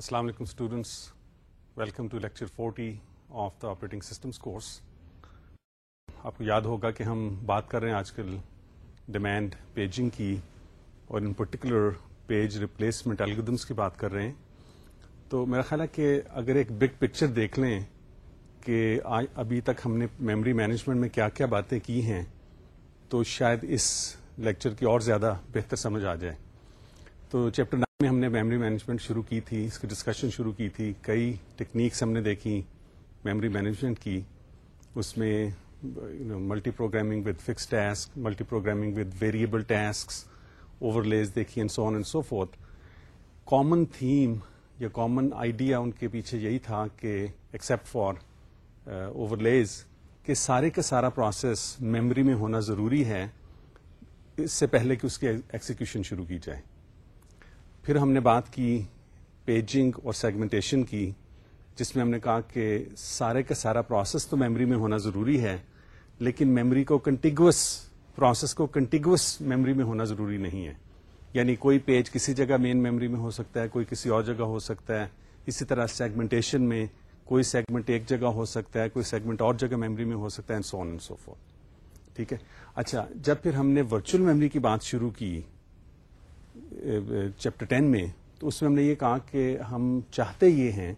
السلام علیکم students welcome to lecture forty of the operating systems course آپ کو یاد ہوگا کہ ہم بات کر رہے ہیں آج کل ڈیمانڈ پیجنگ کی اور ان پرٹیکولر پیج ریپلیسمنٹ الگودمس کی بات کر رہے ہیں۔ تو میرا خیال ہے کہ اگر ایک بگ پکچر دیکھ لیں کہ ابھی تک ہم نے میموری مینجمنٹ میں کیا کیا باتیں کی ہیں، تو شاید اس لیکچر کی اور زیادہ بہتر سمجھ آ جائے۔ تو چیپٹر نائن میں ہم نے میموری مینجمنٹ شروع کی تھی، اس کی ڈسکشن شروع کی تھی، کئی ٹیکنیکس ہم نے دیکھی میموری مینجمنٹ کی، اس میں multi programming with fix task multi programming with variable task overlays دیکھی and so on and so forth common theme یا کامن آئیڈیا ان کے پیچھے یہی تھا کہ ایکسپٹ فار اوور لیز کہ سارے کا سارا پروسیس میموری میں ہونا ضروری ہے، اس سے پہلے کہ اس کی ایکسیکیوشن شروع کی جائے۔ پھر ہم نے بات کی پیجنگ اور سیگمنٹیشن کی، جس میں ہم نے کہا کہ سارے کا سارا پروسیس تو میموری میں ہونا ضروری ہے، لیکن میموری کو کنٹیگوس پروسیس کو کنٹیگوس میموری میں ہونا ضروری نہیں ہے۔ یعنی کوئی پیج کسی جگہ مین میموری میں ہو سکتا ہے، کوئی کسی اور جگہ ہو سکتا ہے۔ اسی طرح سیگمنٹیشن میں کوئی سیگمنٹ ایک جگہ ہو سکتا ہے، کوئی سیگمنٹ اور جگہ میموری میں ہو سکتا ہے سو آن اینڈ سو فور ٹھیک ہے؟ اچھا جب پھر ہم نے ورچوئل میموری کی بات شروع کی چیپٹر ٹین میں، تو اس میں ہم نے یہ کہا کہ ہم چاہتے یہ ہیں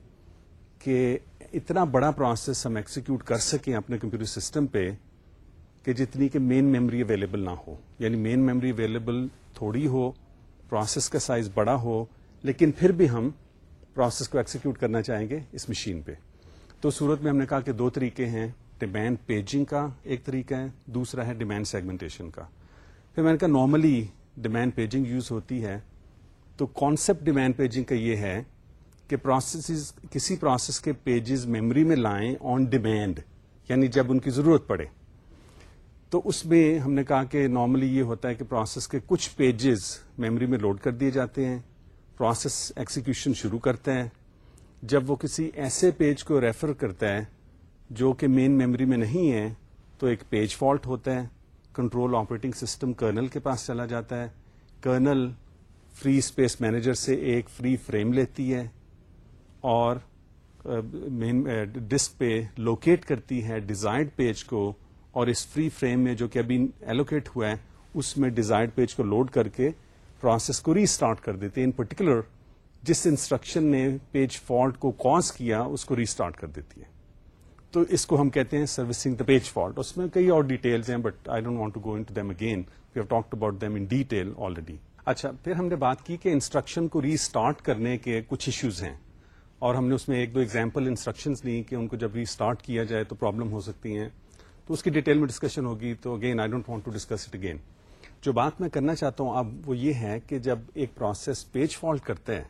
کہ اتنا بڑا پروسیس ہم ایکسیکیوٹ کر سکیں اپنے کمپیوٹر سسٹم پہ کہ جتنی کہ مین میموری اویلیبل نہ ہو۔ یعنی مین میموری اویلیبل تھوڑی ہو پروسیس کا سائز بڑا ہو، لیکن پھر بھی ہم پروسیس کو ایکسیکیوٹ کرنا چاہیں گے اس مشین پہ۔ تو صورت میں ہم نے کہا کہ دو طریقے ہیں ڈیمینڈ پیجنگ کا ایک طریقہ ہے، دوسرا ہے ڈیمینڈ سیگمنٹیشن کا۔ پھر میں نے کہا نارملی ڈیمینڈ پیجنگ یوز ہوتی ہے، تو کانسیپٹ ڈیمینڈ پیجنگ کا یہ ہے کہ پروسیس کسی پروسیس کے پیجز میموری میں لائیں آن ڈیمینڈ یعنی جب ان کی ضرورت پڑے۔ تو اس میں ہم نے کہا کہ نارملی یہ ہوتا ہے کہ پروسیس کے کچھ پیجز میموری میں لوڈ کر دیے جاتے ہیں پروسیس ایکسیکیوشن شروع کرتا ہے۔ جب وہ کسی ایسے پیج کو ریفر کرتا ہے جو کہ مین میموری میں نہیں ہے، تو ایک پیج فالٹ ہوتا ہے۔ کنٹرول آپریٹنگ سسٹم کرنل کے پاس چلا جاتا ہے۔ کرنل فری اسپیس مینیجر سے ایک فری فریم لیتی ہے اور uh, مین ڈسک uh, پہ لوکیٹ کرتی ہے ڈیزائرڈ پیج کو اور اس فری فریم میں جو کہ ابھی ایلوکیٹ ہوا ہے اس میں ڈیزائرڈ پیج کو لوڈ کر کے پروسیس کو ری اسٹارٹ کر دیتے ہیں۔ ان پرٹیکولر جس انسٹرکشن نے پیج فالٹ کو کاز کیا اس کو ری اسٹارٹ کر دیتی ہے۔ تو اس کو ہم کہتے ہیں سروسنگ دا پیج فالٹ اس میں کئی اور ڈیٹیلز ہیں but I don't want to go into them again we have talk about them in detail already اچھا پھر ہم نے بات کی کہ انسٹرکشن کو ری اسٹارٹ کرنے کے کچھ ایشوز ہیں. اور ہم نے اس میں ایک دو ایگزامپل انسٹرکشنز لی کہ ان کو جب ری اسٹارٹ کیا جائے تو پرابلم ہو سکتی ہیں. تو اس کی ڈیٹیل میں ڈسکشن ہوگی. تو again I don't want to discuss it again جو بات میں کرنا چاہتا ہوں اب وہ یہ ہے کہ جب ایک پروسیس پیج فالٹ کرتا ہے،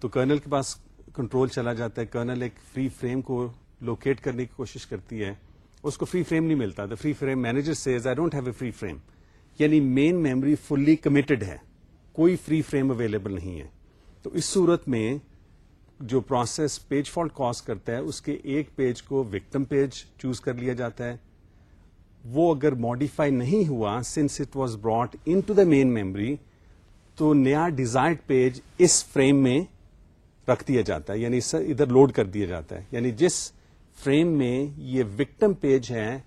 تو کرنل کے پاس کنٹرول چلا جاتا ہے. کرنل ایک فری فریم کو لوکیٹ کرنے کی کوشش کرتی ہے اس کو فری فریم نہیں ملتا the free frame manager says I don't have a free frame یعنی مین میموری فلی کمیٹڈ ہے، کوئی فری فریم اویلیبل نہیں ہے۔ تو اس صورت میں جو پروسیس پیج فالٹ کاز کرتا ہے، اس کے ایک پیج کو وکٹم پیج چوز کر لیا جاتا ہے۔ وہ اگر ماڈیفائی نہیں ہوا since it was brought into the main memory تو نیا ڈیزائرڈ پیج اس فریم میں رکھ دیا جاتا ہے یعنی ادھر لوڈ کر دیا جاتا ہے۔ یعنی جس فریم میں یہ وکٹم پیج ہے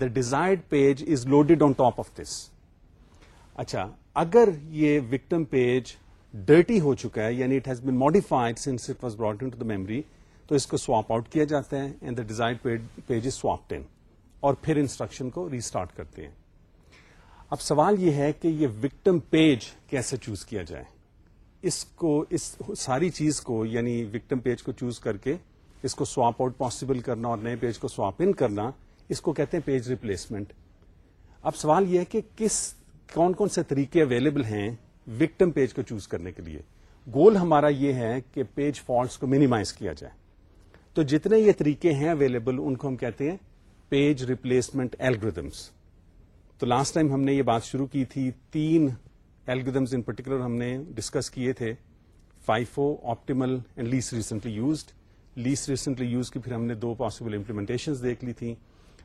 the desired page is loaded on top of this اچھا اگر یہ وکٹم پیج ڈرٹی ہو چکا ہے یعنی it has been modified since it was brought into the memory تو اس کو سواپ آؤٹ کیا جاتا ہے and the desire page is swap in اور پھر انسٹرکشن کو ریسٹارٹ کرتے ہیں۔ اب سوال یہ ہے کہ یہ وکٹم پیج کیسے چوز کیا جائے؟ اس کو، اس ساری چیز کو یعنی وکٹم پیج کو چوز کر کے اس کو سواپ آؤٹ پاسبل کرنا اور نئے پیج کو سواپ ان کرنا، اس کو کہتے ہیں پیج ریپلیسمنٹ اب سوال یہ ہے کہ کس، کون کون سے طریقے اویلیبل ہیں وکٹم پیج کو چوز کرنے کے لیے؟ گول ہمارا یہ ہے کہ پیج فالٹس کو مینیمائز کیا جائے۔ تو جتنے یہ طریقے ہیں اویلیبل ان کو ہم کہتے ہیں پیج ریپلیسمنٹ ایلگردمس تو لاسٹ ٹائم ہم نے یہ بات شروع کی تھی، تین ایلگردمس ان پرٹیکولر ہم نے ڈسکس کیے تھے FIFO optimal and least recently used least recently use کی پھر ہم نے دو پاسبل امپلیمنٹیشن دیکھ لی تھی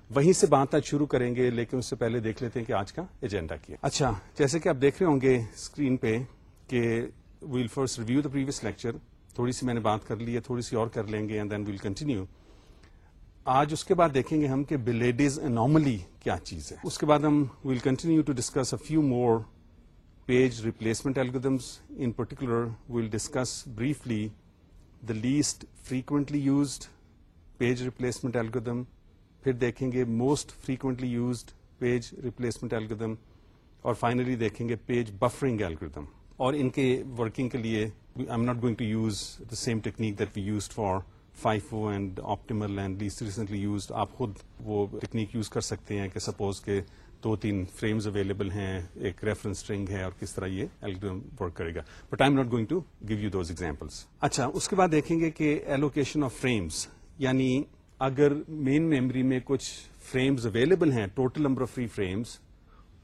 وہیں سے بات آج شروع کریں گے، لیکن اس سے پہلے دیکھ لیتے ہیں کہ آج کا ایجنڈا کیا۔ اچھا جیسے کہ آپ دیکھ رہے ہوں گے اسکرین پہ کہ we'll first review the previous lecture تھوڑی سی میں نے بات کر لی ہے، تھوڑی سی اور کر لیں گے اینڈ دین ویل کنٹینیو آج اس کے بعد دیکھیں گے ہم کہ بلیڈیز انارملی کیا چیز ہے۔ اس کے بعد ہم we'll continue to discuss a few more page replacement algorithms in particular we'll discuss briefly the least frequently used page replacement algorithm پھر دیکھیں گے most frequently used page replacement algorithm اور فائنلی دیکھیں گے پیج بفرنگ ایلگودم اور ان کے working کے لیے I am not going to use the same technique that we used for FIFO and optimal and least recently used آپ خود وہ ٹیکنیک یوز کر سکتے ہیں کہ سپوز کے دو تین فریمز اویلیبل ہیں، ایک ریفرنس اسٹرنگ ہے اور کس طرح یہ ایلگم ورک کرے گا. But I am not going to give you those examples اچھا اس کے بعد دیکھیں گے کہ ایلوکیشن آف فریمز یعنی اگر مین میموری میں کچھ فریمز اویلیبل ہیں total number of free frames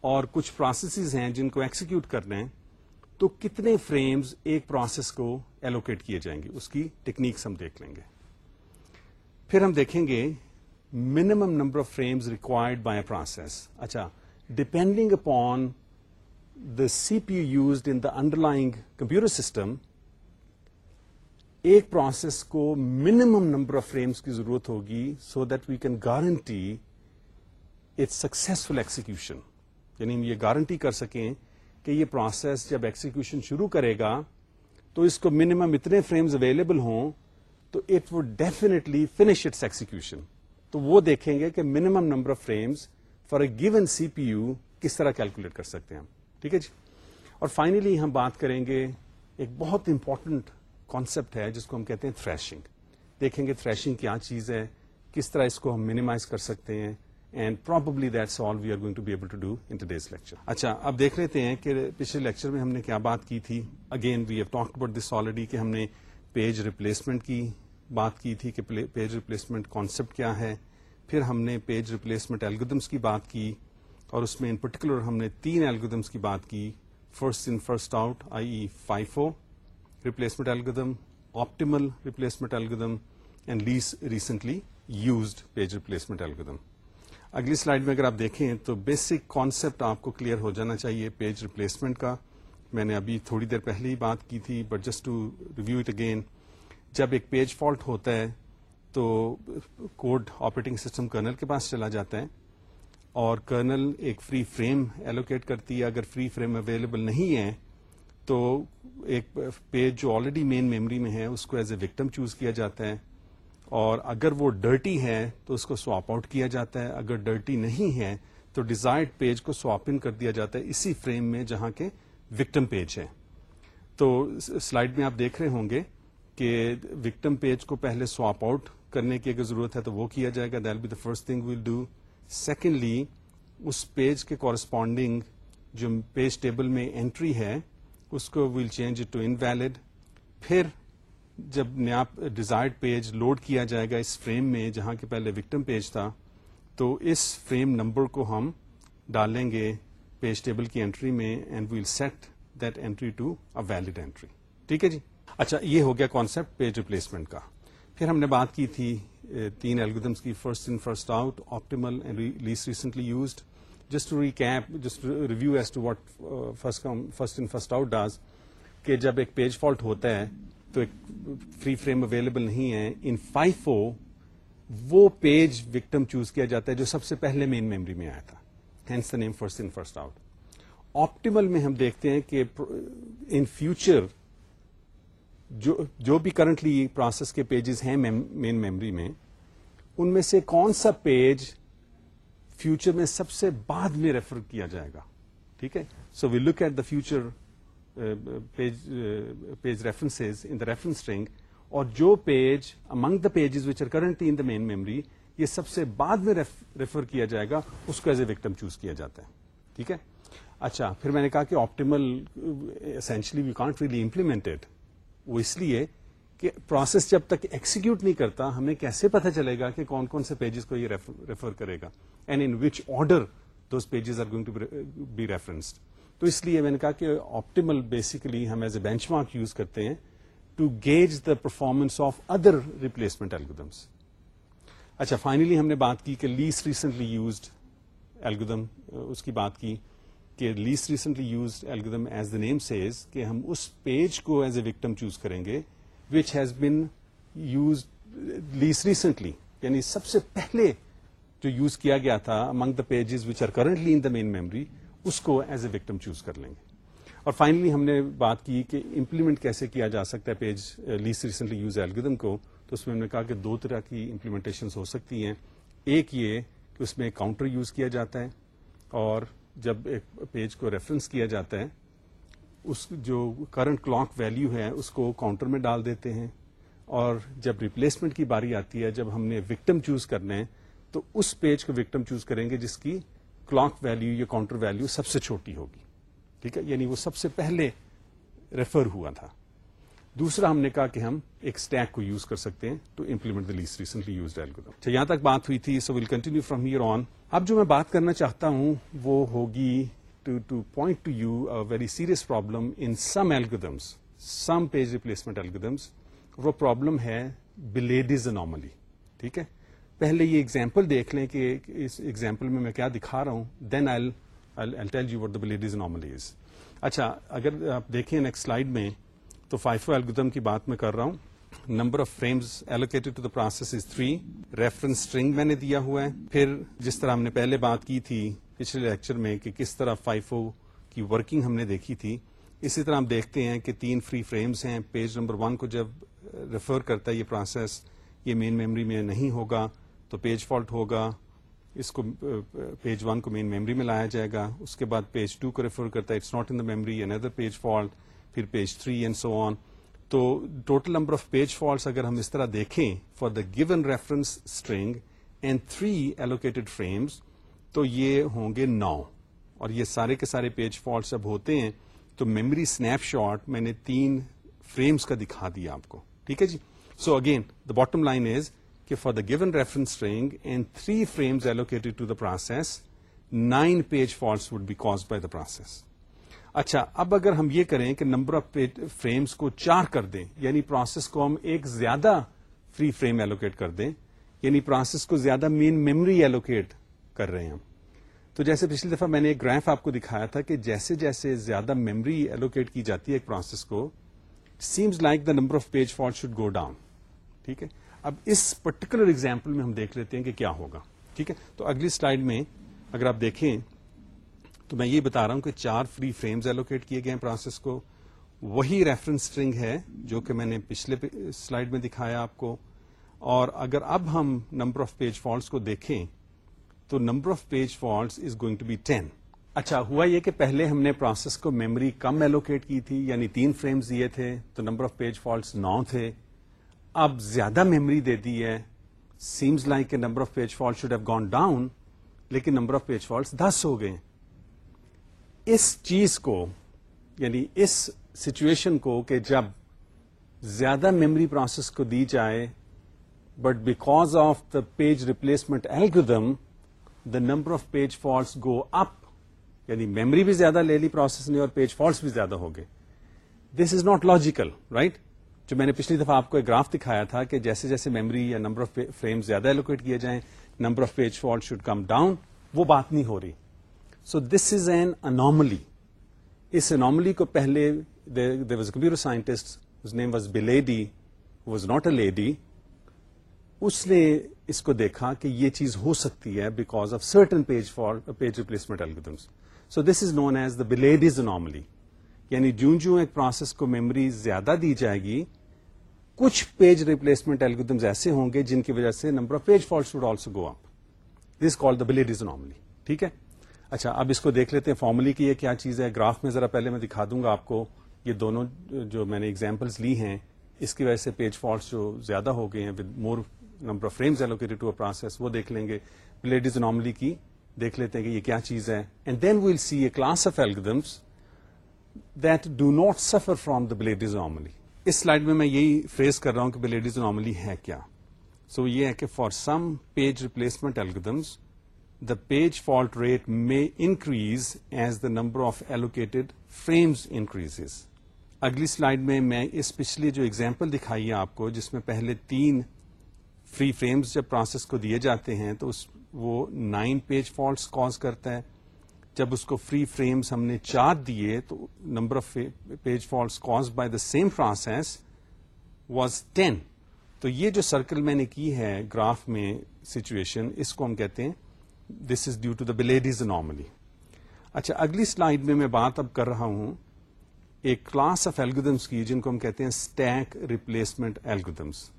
اور کچھ پروسیسز ہیں جن کو ایکسیکیوٹ کرنا ہے تو کتنے فریمز ایک پروسیس کو ایلوکیٹ کیے جائیں گے؟ اس کی ٹیکنیکس ہم دیکھ لیں گے۔ پھر ہم دیکھیں گے minimum number of frames required by a process اچھا depending upon the C P U used in the underlying computer system ایک پروسیس کو منیمم نمبر آف فریمز کی ضرورت ہوگی so that we can guarantee its successful execution یعنی ہم یہ guarantee کر سکیں کہ یہ پروسیس جب ایکسیکیوشن شروع کرے گا تو اس کو منیمم اتنے فریمز اویلیبل ہوں تو it would definitely finish its execution تو وہ دیکھیں گے کہ minimum number of frames for a given C P U کس طرح کیلکولیٹ کر سکتے ہیں ہم۔ ٹھیک ہے جی؟ اور فائنلی ہم بات کریں گے ایک بہت امپورٹنٹ کانسیپٹ ہے جس کو ہم کہتے ہیں تھریشنگ دیکھیں گے تھریشنگ کیا چیز ہے، کس طرح اس کو ہم مینیمائز کر سکتے ہیں and probably that's all we are going to be able to do in these lecture اچھا اب دیکھ لیتے ہیں کہ پچھلے لیکچر میں ہم نے کیا بات کی تھی۔ Again we have talk about this already کہ ہم نے پیج ریپلیسمنٹ کی۔ بات کی تھی کہ پیج ریپلیسمنٹ کانسیپٹ کیا ہے۔ پھر ہم نے پیج ریپلیسمنٹ ایلگودمس کی بات کی اور اس میں ان پرٹیکولر ہم نے تین ایلگودمس کی بات کی۔ First in first out I E FIFO replacement algorithm optimal replacement algorithm and least recently used page replacement algorithm اگلی سلائڈ میں اگر آپ دیکھیں تو بیسک کانسیپٹ آپ کو کلیئر ہو جانا چاہیے پیج ریپلیسمنٹ کا۔ میں نے ابھی تھوڑی دیر پہلے ہی بات کی تھی but just to review it again جب ایک پیج فالٹ ہوتا ہے تو کوڈ آپریٹنگ سسٹم کرنل کے پاس چلا جاتا ہے اور کرنل ایک فری فریم ایلوکیٹ کرتی ہے۔ اگر فری فریم اویلیبل نہیں ہے تو ایک پیج جو آلریڈی مین میموری میں ہے، اس کو ایز اے وکٹم چوز کیا جاتا ہے۔ اور اگر وہ ڈرٹی ہے تو اس کو سواپ آؤٹ کیا جاتا ہے۔ اگر ڈرٹی نہیں ہے تو ڈیزائرڈ پیج کو سواپ ان کر دیا جاتا ہے اسی فریم میں جہاں کے وکٹم پیج ہے۔ تو سلائڈ میں آپ دیکھ رہے ہوں گے کہ وکٹم پیج کو پہلے سواپ آؤٹ کرنے کی اگر ضرورت ہے تو وہ کیا جائے گا they'll be the first thing will do secondly us page کے کورسپونڈنگ جو پیج ٹیبل میں انٹری ہے، اس کو will change to invalid پھر جب نیا ڈیزائرڈ پیج لوڈ کیا جائے گا اس فریم میں جہاں کے پہلے وکٹم پیج تھا، تو اس فریم نمبر کو ہم ڈالیں گے پیج ٹیبل کی انٹری میں and we'll set that entry to a valid entry ٹھیک ہے جی؟ اچھا یہ ہو گیا کانسیپٹ پیج ریپلیسمنٹ کا۔ پھر ہم نے بات کی تھی تین ایلگودمس کی first in first out optimal least recently used just to recap just review as to what first in first out does کہ جب ایک پیج فالٹ ہوتا ہے، تو ایک فری فریم اویلیبل نہیں ہے ان فائیو وہ پیج وکٹم چوز کیا جاتا ہے جو سب سے پہلے مین میموری میں آیا تھا۔ Hence the name first in first out optimal میں ہم دیکھتے ہیں کہ ان فیوچر جو جو بھی کرنٹلی پروسیس کے پیجز ہیں مین میموری میں، ان میں سے کون سا پیج فیوچر میں سب سے بعد میں ریفر کیا جائے گا؟ ٹھیک ہے؟ So we look at the future page reference in the reference string اور جو page among the pages which are currently in the main memory یہ سب سے بعد میں ریفر کیا جائے گا، اس کو ایز اے وکٹم چوز کیا جاتا ہے۔ ٹھیک ہے؟ اچھا پھر میں نے کہا کہ optimal essentially we can't really implemented وہ اس لیے کہ پروسیس جب تک ایکسیکیوٹ نہیں کرتا، ہمیں کیسے پتہ چلے گا کہ کون کون سے پیجز کو یہ ریفر کرے گا؟ And in which order those pages are going to be referenced تو اس لیے میں نے کہا کہ آپٹیمل بیسیکلی ہم as a benchmark use کرتے ہیں to gauge the performance of other replacement algorithms اچھا فائنلی ہم نے بات کی کہ لیس ریسنٹلی یوزڈ ایلگودم اس کی بات کی۔ کہ least recently used algorithm as the name says کہ ہم اس پیج کو ایز اے وکٹم چوز کریں گے which has been use less recently یعنی سب سے پہلے جو یوز کیا گیا تھا among the pages which are currently in the main memory اس کو ایز اے وکٹم چوز کر لیں گے. اور فائنلی ہم نے بات کی کہ امپلیمنٹ کیسے کیا جا سکتا ہے page least recently used algorithm کو. تو اس میں ہم نے کہا کہ دو طرح کی امپلیمنٹیشن ہو سکتی ہیں. ایک یہ کہ اس میں کاؤنٹر یوز کیا جاتا ہے اور جب ایک پیج کو ریفرنس کیا جاتا ہے، اس جو کرنٹ کلاک ویلیو ہے، اس کو کاؤنٹر میں ڈال دیتے ہیں۔ اور جب ریپلیسمنٹ کی باری آتی ہے، جب ہم نے وکٹم چوز کرنا ہے، تو اس پیج کو وکٹم چوز کریں گے، جس کی کلاک ویلیو یا کاؤنٹر ویلیو سب سے چھوٹی ہوگی۔ ٹھیک ہے؟ یعنی وہ سب سے پہلے ریفر ہوا تھا۔ دوسرا ہم نے کہا کہ ہم ایک اسٹیک کو یوز کر سکتے ہیں to implement the least recently used اچھا یہاں تک بات ہوئی تھی so we'll continue from here on اب جو میں بات کرنا چاہتا ہوں وہ ہوگی to to point to you very serious problem in some algorithms some page replacement algorithms وہ پرابلم ہے بلیڈیز اناملی ٹھیک ہے؟ پہلے یہ ایگزامپل دیکھ لیں کہ اس ایگزامپل میں میں کیا دکھا رہا ہوں then I tell you what the Belady's anomaly is اچھا اگر آپ دیکھیں نیکسٹ سلائڈ میں، تو فائفو ایلگدم کی بات میں کر رہا ہوں۔ Number of frames allocated to the process is three reference string میں نے دیا ہوا ہے. پھر جس طرح ہم نے پہلے بات کی تھی پچھلے لیکچر میں کہ کس طرح فائفو کی ورکنگ ہم نے دیکھی تھی. اسی طرح ہم دیکھتے ہیں کہ تین فری فریمز ہیں. پیج نمبر ون کو جب ریفر کرتا ہے یہ پروسیس یہ مین میموری میں نہیں ہوگا تو پیج فالٹ ہوگا. اس کو پیج ون کو مین میموری میں لایا جائے گا. اس کے بعد پیج ٹو کو ریفر کرتا ہے. It's not in the memory another page fault پھر page three and so on تو total number of page faults اگر ہم اس طرح دیکھیں for the given reference string and three allocated frames تو یہ ہوں گے نو۔ اور یہ سارے کے سارے پیج فالٹس جب ہوتے ہیں، تو میموری اسنیپ شاٹ میں نے تین فریمس کا دکھا دیا آپ کو۔ ٹھیک ہے جی؟ So again the bottom line is کہ for the given reference string and three frames allocated to the process nine page faults would be caused by the process اچھا اب اگر ہم یہ کریں کہ نمبر آف فریمز کو چار کر دیں یعنی پروسیس کو ہم ایک زیادہ فری فریم ایلوکیٹ کر دیں یعنی پروسیس کو زیادہ مین میموری ایلوکیٹ کر رہے ہیں تو جیسے پچھلی دفعہ میں نے ایک گراف آپ کو دکھایا تھا کہ جیسے جیسے زیادہ میموری ایلوکیٹ کی جاتی ہے ایک پروسیس کو seems like the number of page fault should go down ٹھیک ہے؟ اب اس پرٹیکولر اگزامپل میں ہم دیکھ لیتے ہیں کہ کیا ہوگا۔ ٹھیک ہے؟ تو اگلی سلائڈ میں اگر آپ دیکھیں تو میں یہ بتا رہا ہوں کہ چار فری فریمز ایلوکیٹ کیے گئے پروسیس کو۔ وہی ریفرنس اسٹرنگ ہے جو کہ میں نے پچھلے سلائڈ میں دکھایا آپ کو۔ اور اگر اب ہم نمبر آف پیج فالٹس کو دیکھیں، تو number of page faults is going to be ten اچھا ہوا یہ کہ پہلے ہم نے پروسیس کو میموری کم ایلوکیٹ کی تھی یعنی تین فریمز دیے تھے، تو نمبر آف پیج فالٹس نو تھے۔ اب زیادہ میموری دے دی ہے۔ سیمز لائک کہ number of page fault should have gone down لیکن نمبر آف پیج فالٹس دس ہو گئے۔ اس چیز کو یعنی اس سچویشن کو کہ جب زیادہ میموری پروسیس کو دی جائے but because of the page replacement algorithm the number of page faults go up یعنی میموری بھی زیادہ لے لی پروسیس نے اور پیج فالٹس بھی زیادہ ہو گئے. This is not logical right جو میں نے پچھلی دفعہ آپ کو ایک گراف دکھایا تھا کہ جیسے جیسے میموری یا نمبر آف فریم زیادہ ایلوکیٹ کیے جائیں number of page fault should come down وہ بات نہیں ہو رہی۔ So this is an anomaly us anomaly کو پہلے there was computer scientist name was Belady was not a lady اس نے اس کو دیکھا کہ یہ چیز ہو سکتی ہے because of certain page for page replacement algorithms so this is known as the Belady's anomaly یعنی جوں جوں ایک پروسیس کو میموری زیادہ دی جائے گی کچھ پیج ریپلیسمنٹ الگمس ایسے ہوں گے جن کی وجہ سے number of page fault would also go up this call the Belady's anomaly ٹھیک ہے اچھا اب اس کو دیکھ لیتے ہیں فارملی کی یہ کیا چیز ہے۔ گراف میں ذرا پہلے میں دکھا دوں گا آپ کو۔ یہ دونوں جو میں نے اگزامپلس لی ہیں، اس کی وجہ سے پیج فالٹس جو زیادہ ہو گئے ہیں with more number of frames allocated to process وہ دیکھ لیں گے۔ لیڈیز نارملی کی دیکھ لیتے ہیں کہ یہ کیا چیز ہے۔ And then we'll see a class of algorithms that do not suffer from the Belady's anomaly us slide میں میں یہی فیس کر رہا ہوں کہ بلیڈیز نارملی ہے کیا۔ سو so یہ ہے کہ for some page replacement algorithms the page fault rate may increase as the number of allocated frames increases. اگلی سلائڈ میں میں اس پچھلی جو اگزامپل دکھائی ہے آپ کو، جس میں پہلے تین فری فریمز جب پروسیس کو دیے جاتے ہیں، تو اس وہ نائن پیج فالٹس کاز کرتا ہے جب اس کو فری فریمز ہم نے چار دیے، تو number of page faults caused by the same process was ten تو یہ جو سرکل میں نے کی ہے گراف میں سچویشن اس کو ہم کہتے ہیں this is due to the Belady's anomaly اچھا اگلی سلائڈ میں میں بات اب کر رہا ہوں ایک کلاس آف ایلگودمس کی، جن کو ہم کہتے ہیں stack replacement algorithms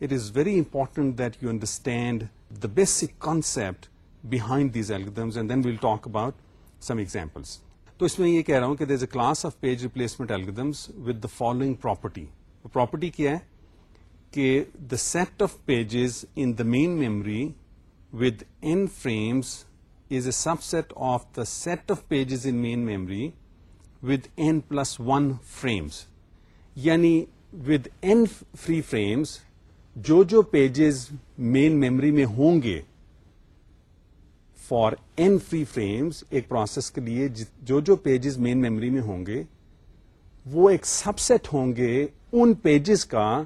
it is very important that you understand the basic concept behind these algorithms and then we'll talk about some examples تو اس میں یہ کہہ رہا ہوں کہ there is a class of page replacement algorithms with the following property property کیا ہے؟ کہ the set of pages in the main memory with n frames is a subset of the set of pages in main memory with n plus one frames یعنی with n free frames جو جو pages main memory میں ہوں گے for n free frames ایک process کے لیے جو جو پیجز مین میموری میں ہوں گے وہ ایک سب سیٹ ہوں گے ان پیجز کا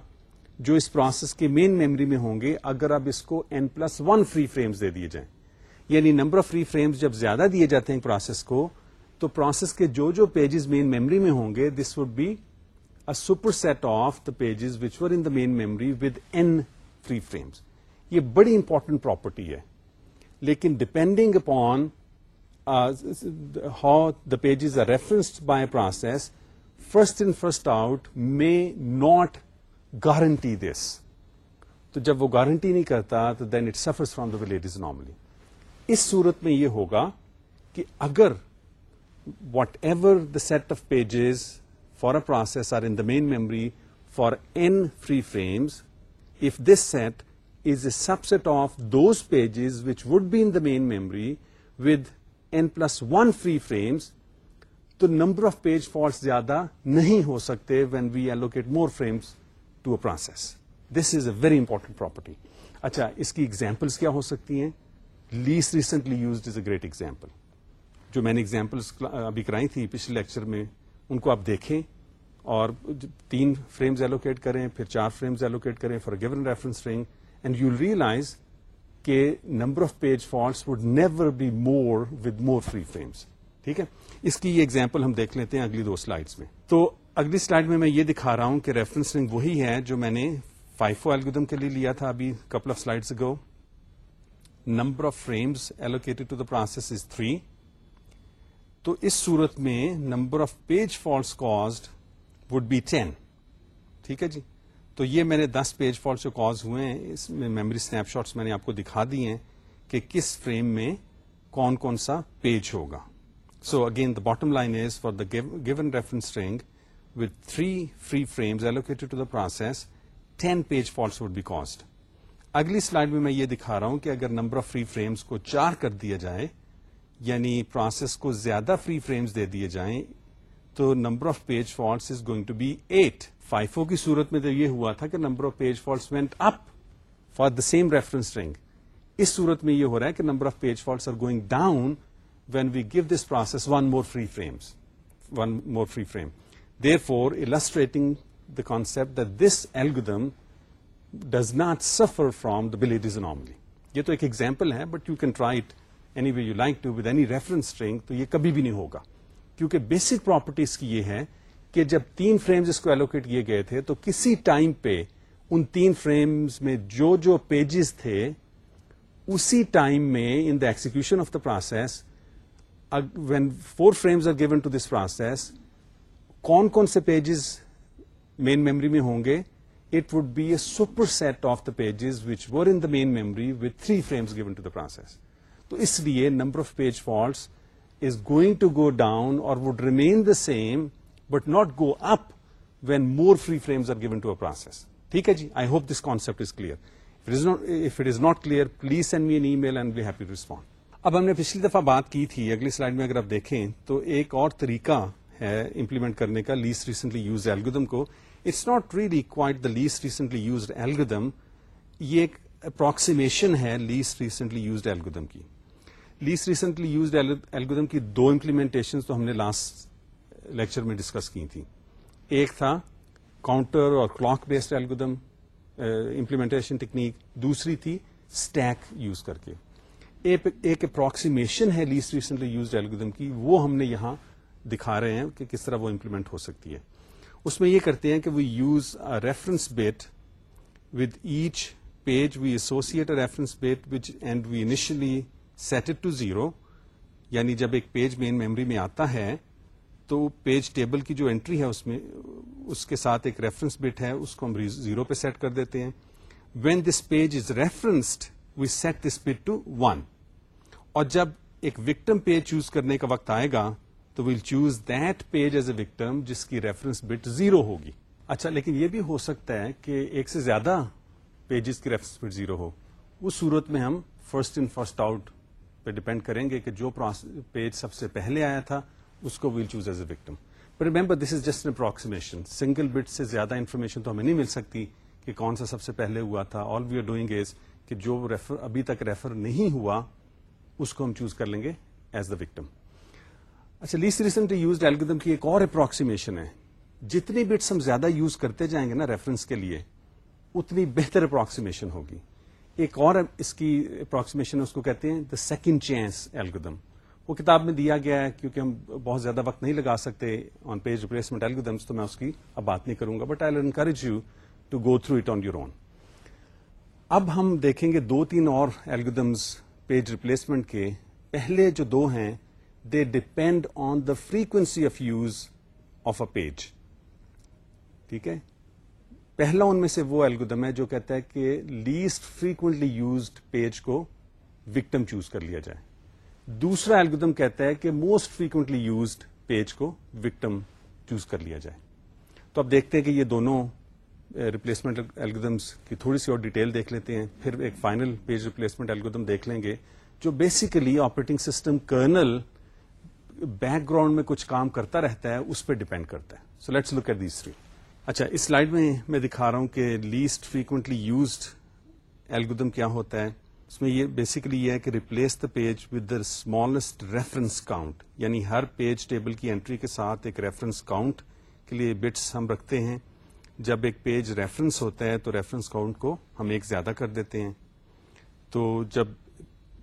جو اس پروسیس کے مین میموری میں ہوں گے، اگر اب اس کو n plus one free frames دے دیے جائیں۔ یعنی نمبر آف فری فریمز جب زیادہ دیے جاتے ہیں پروسیس کو، تو پروسیس کے جو جو پیجز مین میموری میں ہوں گے this would be a superset of the pages which were in the main memory with n free frames یہ بڑی امپورٹنٹ پراپرٹی ہے۔ لیکن depending upon how the pages are referenced by process first in first out may not guarantee this تو جب وہ guarantee نہیں کرتا تو then it suffers from the Belady's anomaly اس صورت میں یہ ہوگا کہ اگر whatever the set of pages for a process are in the main memory for n free frames if this set is a subset of those pages which would be in the main memory with n plus 1 free frames, تو number of page faults زیادہ نہیں ہو سکتے when we allocate more frames to a process this is a very important property اچھا اس کی examples کیا ہو سکتی ہیں least recently used is a great example جو میں نے ایگزامپلس ابھی کرائی تھی پچھلے لیکچر میں ان کو آپ دیکھیں اور تین فریمز ایلوکیٹ کریں پھر چار فریمز ایلوکیٹ کریں for given reference string and you realize کہ number of page faults would never be more with more free frames ٹھیک ہے اس کی یہ ایگزامپل ہم دیکھ لیتے ہیں اگلی دو سلائڈس میں تو اگلی سلائڈ میں میں یہ دکھا رہا ہوں کہ ریفرنس رنگ وہی ہے جو میں نے فائیو ایلگودم کے لیے لیا تھا ابھی couple of slides ago number of frames allocated to the process is three تو اس صورت میں number of page faults caused would be ten ٹھیک ہے جی؟ تو یہ میں نے دس پیج فالٹ جو کاز ہوئے ہیں، اس میں میموری اسنیپ شاٹس میں نے آپ کو دکھا دی ہیں کہ کس فریم میں کون کون سا پیج ہوگا۔ So again the bottom line is for the given reference string with three free frames allocated to the process ten page faults would be caused اگلی سلائڈ میں میں یہ دکھا رہا ہوں کہ اگر نمبر آف فری فریمز کو چار کر دیا جائے یعنی پروسیس کو زیادہ فری فریمز دے دیے جائیں، تو number of page faults is going to be eight five کی صورت میں تو یہ ہوا تھا کہ number of page faults went up for the same reference string اس صورت میں یہ ہو رہا ہے کہ number of page faults are going down when we give this process one more free frames one more free frame therefore illustrating the concept this algorithm does not suffer from the Belady's normally یہ تو ایک example ہے but you can try it any way you like to with any reference string تو یہ کبھی بھی نہیں ہوگا. کیونکہ بیسک پراپرٹیز کی یہ ہے کہ جب تین فریمز اس کو ایلوکیٹ کیے گئے تھے، تو کسی ٹائم پہ ان تین فریمز میں جو جو پیجز تھے، اسی ٹائم میں in the execution of the process when four frames are given to this process کون کون سے پیجز مین میموری میں ہوں گے؟ It would be a super set of the pages which were in the main memory with three frames given to the process تو اس لیے number of page faults is going to go down اور would remain the same but not go up when more free frames are given to a process ٹھیک ہے جی؟ I hope this concept is clear if it is not clear please send me an email and we happy to respond اب ہم نے پچھلی دفعہ بات کی تھی، اگلی سلائڈ میں اگر آپ دیکھیں تو ایک اور طریقہ ہے امپلیمنٹ کرنے کا لیسٹ ریسنٹلی یوز ایلگودم کو۔ It's not really quite the least recently used algorithm یہ ایک اپروکسیمیشن ہے لیسٹ ریسنٹلی یوزڈ ایلگودم کی۔ لیسٹ ریسنٹلی یوزڈ ایلگودم کی دو امپلیمنٹیشن تو ہم نے لاسٹ لیکچر میں ڈسکس کی تھی۔ ایک تھا کاؤنٹر اور clock based algorithm implementation technique دوسری تھی اسٹیک یوز کر کے ایک اپروکسیمیشن ہے لیسٹ ریسنٹلی یوزڈ ایلگودم کی، وہ ہم نے یہاں دکھا رہے ہیں کہ کس طرح وہ امپلیمنٹ ہو سکتی ہے۔ اس میں یہ کرتے ہیں کہ we use reference bit with each page we associate reference bit which and we initially set it to zero یعنی جب ایک پیج مین میموری میں آتا ہے، تو پیج ٹیبل کی جو انٹری ہے اس میں، اس کے ساتھ ایک ریفرنس بٹ ہے، اس کو ہم زیرو پہ سیٹ کر دیتے ہیں۔ When this page is referenced we set this bit to one اور جب ایک وکٹم پیج چوز کرنے کا وقت آئے گا، تو we'll choose that page as a victim جس کی ریفرنس بٹ زیرو ہوگی۔ اچھا لیکن یہ بھی ہو سکتا ہے کہ ایک سے زیادہ پیجز کی ریفرنس بٹ زیرو ہو۔ اس صورت میں ہم فرسٹ ان فرسٹ آؤٹ پہ ڈپینڈ کریں گے کہ جو پیج سب سے پہلے آیا تھا، اس کو we'll choose as a victim but remember this is just approximation single bit سے زیادہ انفارمیشن تو ہمیں نہیں مل سکتی کہ کون سا سب سے پہلے ہوا تھا۔ All we are doing is کہ جو ریفر ابھی تک ریفر نہیں ہوا، اس کو ہم چوز کر لیں گے ایز دا وکٹم اچھا لیسٹ ریسنٹلی یوزڈ ایلگم کی ایک اور اپروکسیمیشن ہے۔ جتنی بٹس ہم زیادہ یوز کرتے جائیں گے نا ریفرنس کے لیے، اتنی بہتر اپروکسیمیشن ہوگی۔ ایک اور اس کی اپروکسیمیشن اس کو کہتے ہیں دا سیکنڈ چینس ایلگم وہ کتاب میں دیا گیا ہے کیونکہ ہم بہت زیادہ وقت نہیں لگا سکتے آن پیج ریپلیسمنٹ ایلگودمس تو میں اس کی اب بات نہیں کروں گا۔ But I encourage you to go through it on your own اب ہم دیکھیں گے دو تین اور ایلگودمس پیج ریپلیسمنٹ کے۔ پہلے جو دو ہیں they depend on the frequency of use of a page ٹھیک ہے؟ پہلا ان میں سے وہ ایلگودم ہے جو کہتا ہے کہ لیسٹ فریکوینٹلی یوزڈ پیج کو وکٹم چوز کر لیا جائے۔ دوسرا ایلگودم کہتا ہے کہ موسٹ فریکوینٹلی یوزڈ پیج کو وکٹم چوز کر لیا جائے۔ تو اب دیکھتے ہیں کہ یہ دونوں ریپلیسمنٹ ایلگودمس کی تھوڑی سی اور ڈیٹیل دیکھ لیتے ہیں۔ پھر ایک فائنل پیج ریپلیسمنٹ ایلگودم دیکھ لیں گے، جو basically operating system kernel background میں کچھ کام کرتا رہتا ہے، اس پہ ڈپینڈ کرتا ہے۔ So let's look at these three اچھا اس سلائڈ میں میں دکھا رہا ہوں کہ لیسٹ فریکوینٹلی یوزڈ ایلگودم کیا ہوتا ہے۔ اس میں یہ بیسیکلی یہ ہے کہ replace the page with the smallest reference count یعنی ہر پیج ٹیبل کی انٹری کے ساتھ ایک ریفرنس کاؤنٹ کے لیے بٹس ہم رکھتے ہیں۔ جب ایک پیج ریفرنس ہوتا ہے تو ریفرنس کاؤنٹ کو ہم ایک زیادہ کر دیتے ہیں۔ تو جب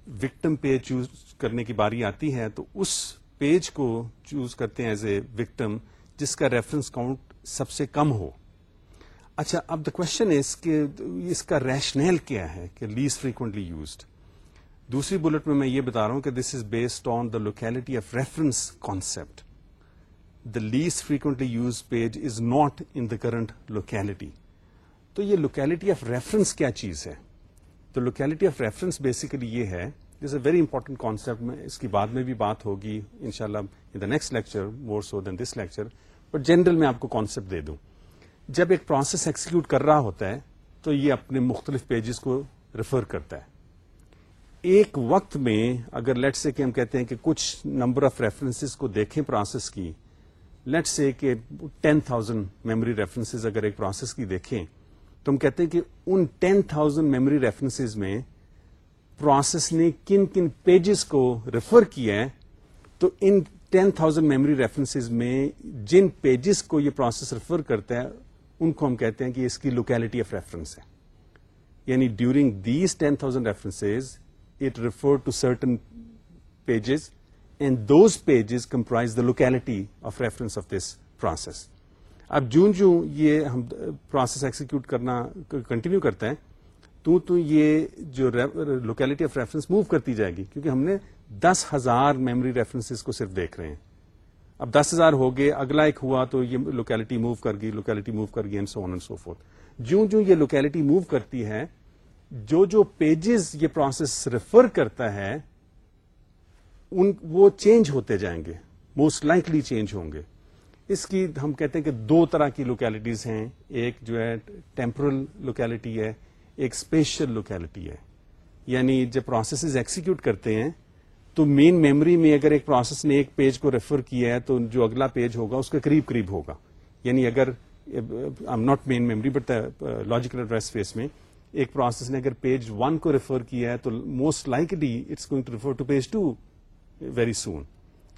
وکٹم پیج چوز کرنے کی باری آتی ہے تو اس پیج کو چوز کرتے ہیں ایز اے وکٹم جس کا ریفرنس کاؤنٹ سب سے کم ہو۔ اچھا اب دا کوشچن از کہ اس کا ریشنل کیا ہے کہ لیسٹ فریکوینٹلی یوزڈ دوسری بلٹ میں میں یہ بتا رہا ہوں کہ this is based on the locality of reference concept the least frequently use page is not in the current locality تو یہ لوکیلٹی آف ریفرنس کیا چیز ہے؟ تو لوکیلٹی آف ریفرنس بیسیکلی یہ ہے this a very important concept میں اس کی بعد میں بھی بات ہوگی ان شاء اللہ in the next lecture more so than this lecture but general میں آپ کو کانسپٹ دے دوں۔ جب ایک پروسیس ایکسیکیوٹ کر رہا ہوتا ہے، تو یہ اپنے مختلف پیجز کو ریفر کرتا ہے۔ ایک وقت میں اگر لیٹ سے کہ ہم کہتے ہیں کہ کچھ نمبر آف ریفرنسز کو دیکھیں پروسیس کی لیٹ سے کہ ٹین تھاؤزینڈ میموری ریفرنسز اگر ایک پروسیس کی دیکھیں، تو ہم کہتے ہیں کہ ان ٹین تھاؤزینڈ میموری ریفرنسز میں پروسیس نے کن کن پیجز کو ریفر کیا ہے، تو ان ٹین تھاؤزینڈ میموری ریفرنسز میں جن پیجز کو یہ پروسیس ریفر کرتا ہے، ان کو ہم کہتے ہیں کہ اس کی لوکیلٹی آف ریفرنس ہے۔ یعنی during these ten thousand references it refer to certain pages and those pages comprise the locality of reference of this process اب جون جو یہ ہم پروسیس ایکسیکیوٹ کرنا کنٹینیو کرتے ہیں، تو تو یہ جو لوکیلٹی آف ریفرنس موو کرتی جائے گی، کیونکہ ہم نے دس ہزار میموری ریفرنسز کو صرف دیکھ رہے ہیں۔ اب دس ہزار ہو گئے، اگلا ایک ہوا تو یہ لوکیلٹی موو کر گئی لوکیلٹی موو کر گئی and so and so forth جو جو یہ لوکیلٹی موو کرتی ہے، جو جو پیجز یہ پروسیس ریفر کرتا ہے ان وہ چینج ہوتے جائیں گے موسٹ لائکلی چینج ہوں گے۔ اس کی ہم کہتے ہیں کہ دو طرح کی لوکیلٹیز ہیں۔ ایک جو ہے ٹیمپرل لوکیلٹی ہے، ایک اسپیشل لوکیلٹی ہے۔ یعنی جب پروسیسز ایکسیکیوٹ کرتے ہیں، تو مین میموری میں اگر ایک پروسیس نے ایک پیج کو ریفر کیا ہے، تو جو اگلا پیج ہوگا، اس کے قریب قریب ہوگا۔ یعنی اگر not main memory but logical address space میں ایک پروسیس نے اگر پیج ون کو ریفر کیا ہے، تو most likely it's going to refer to page two very soon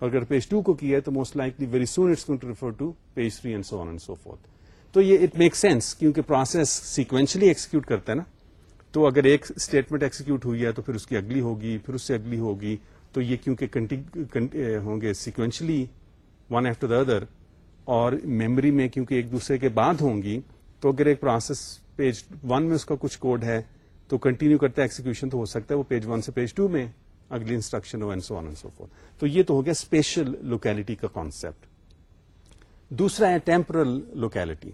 اور اگر پیج ٹو کو کیا ہے تو most likely very soon it's going to refer to page three and so on and so forth تو یہ اٹ میک سینس کیونکہ process sequentially execute کرتا ہے نا. تو اگر ایک اسٹیٹمنٹ ایکسیکیوٹ ہوئی ہے تو پھر اس کی اگلی ہوگی، پھر اس سے اگلی ہوگی، تو یہ کیونکہ ہوں گے sequentially one after the other اور میموری میں کیونکہ ایک دوسرے کے بعد ہوں گی، تو اگر ایک پروسیس پیج ون میں اس کا کچھ کوڈ ہے تو کنٹینیو کرتا ہے ایکسیکیوشن تو ہو سکتا ہے وہ پیج ون سے پیج ٹو میں۔ اگلی instruction who and so on so forth تو یہ تو ہو گیا اسپیشل لوکیلٹی کا کانسیپٹ دوسرا ہے ٹیمپرل لوکیلٹی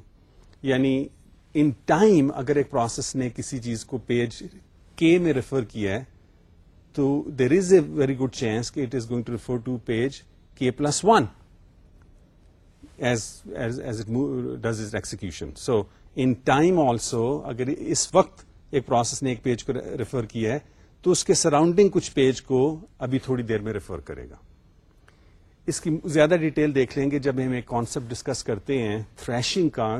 یعنی ان ٹائم اگر ایک پروسیس نے کسی چیز کو پیج کے میں ریفر کیا ہے، تو there is a very good chance کہ it is going to refer to page K plus one as as as it does is execution so in time also اگر اس وقت ایک پروسیس نے ایک پیج کو ریفر کیا ہے تو اس کے سراؤنڈنگ کچھ پیج کو ابھی تھوڑی دیر میں ریفر کرے گا۔ اس کی زیادہ ڈیٹیل دیکھ لیں گے جب ہم ایک کانسیپٹ ڈسکس کرتے ہیں تھریشنگ کا،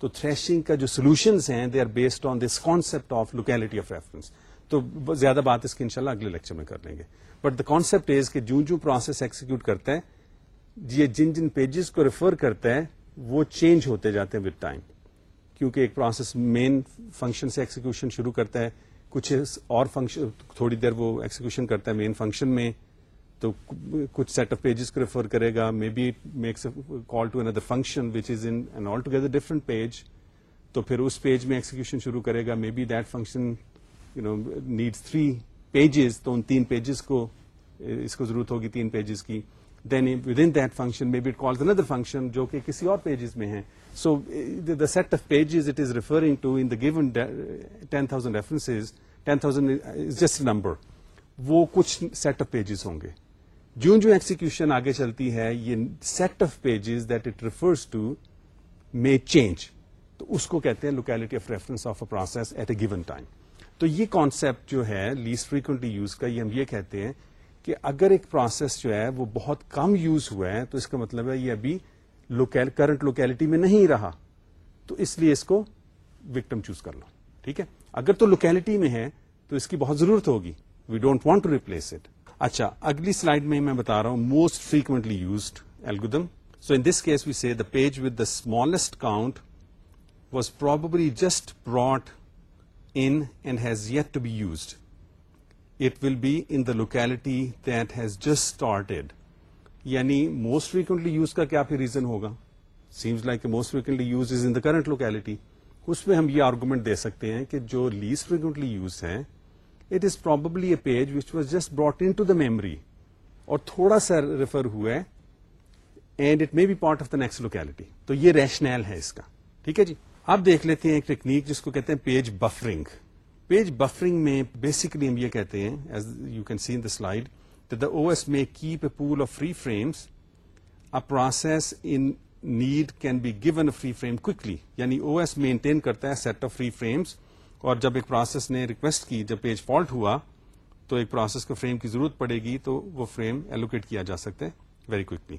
تو تھریشنگ کا جو سولوشنس ہیں they are based on this concept of locality of reference تو زیادہ بات اس کی انشاءاللہ اگلے لیکچر میں کر لیں گے۔ بٹ دا کانسیپٹ از کہ جو جو پروسیس ایکسیکیوٹ کرتا ہے، یہ جن جن پیجز کو ریفر کرتا ہے، وہ چینج ہوتے جاتے ہیں وتھ ٹائم کیونکہ ایک پروسیس مین فنکشن سے ایکسیکیوشن شروع کرتا ہے کچھ اور فنکشن تھوڑی دیر وہ ایکسیکیوشن کرتا ہے مین فنکشن میں، تو کچھ سیٹ آف پیجز کو ریفر کرے گا maybe it makes call to another function which is in altogether different page تو پھر اس پیج میں ایکسیکیوشن شروع کرے گا maybe that function you know needs three pages تو ان تین پیجز کو، اس کو ضرورت ہوگی تین پیجز کی۔ Then within that function maybe it calls another function جو کہ کسی اور پیجز میں ہے so the set of pages it is referring to in the given ten thousand reference ten thousand just number وہ کچھ سیٹ آف پیجز ہوں گے جو جو ایکسیکیوشن آگے چلتی ہے یہ set of pages that it refers to may change تو اس کو کہتے ہیں locality of reference of a process at a given time تو یہ کانسیپٹ جو ہے لیسٹ فریکوینٹلی یوز کا یہ ہم یہ کہتے ہیں کہ اگر ایک پروسیس جو ہے وہ بہت کم یوز ہوا ہے تو اس کا مطلب ہے یہ ابھی کرنٹ لوکیلٹی میں نہیں رہا، تو اس لیے اس کو وکٹم چوز کر لو، ٹھیک ہے اگر تو لوکیلٹی میں ہے، تو اس کی بہت ضرورت ہوگی we don't want to replace it اچھا اگلی سلائڈ میں میں بتا رہا ہوں most frequently used algorithm so in this case we see the page with the smallest count was probably just brought in and has yet to be used. It will be in the locality that has just started. یعنی most frequently use کا کیا پھر reason ہوگا؟ Seems like most frequently use is in the current locality اس میں ہم یہ argument دے سکتے ہیں کہ جو لیسٹ فریکوینٹلی یوز ہے it is probably a page which was just brought in to the memory اور تھوڑا سا ریفر ہوا ہے and it may be part of the next locality تو یہ ریشنل ہے اس کا۔ ٹھیک ہے جی؟ اب دیکھ لیتے ہیں ایک ٹیکنیک جس کو کہتے ہیں پیج بفرنگ پیج بفرنگ میں بیسکلی ہم یہ کہتے ہیں as you can see in the slide the O S میں keep a pool of free frames a process in need can be given a free frame quickly یعنی O S maintain کرتا ہے set of free frames اور جب ایک process نے request کی جب پیج فالٹ ہوا تو ایک پروسیس کو فریم کی ضرورت پڑے گی تو وہ فریم ایلوکیٹ کیا جا سکتا ہے very quickly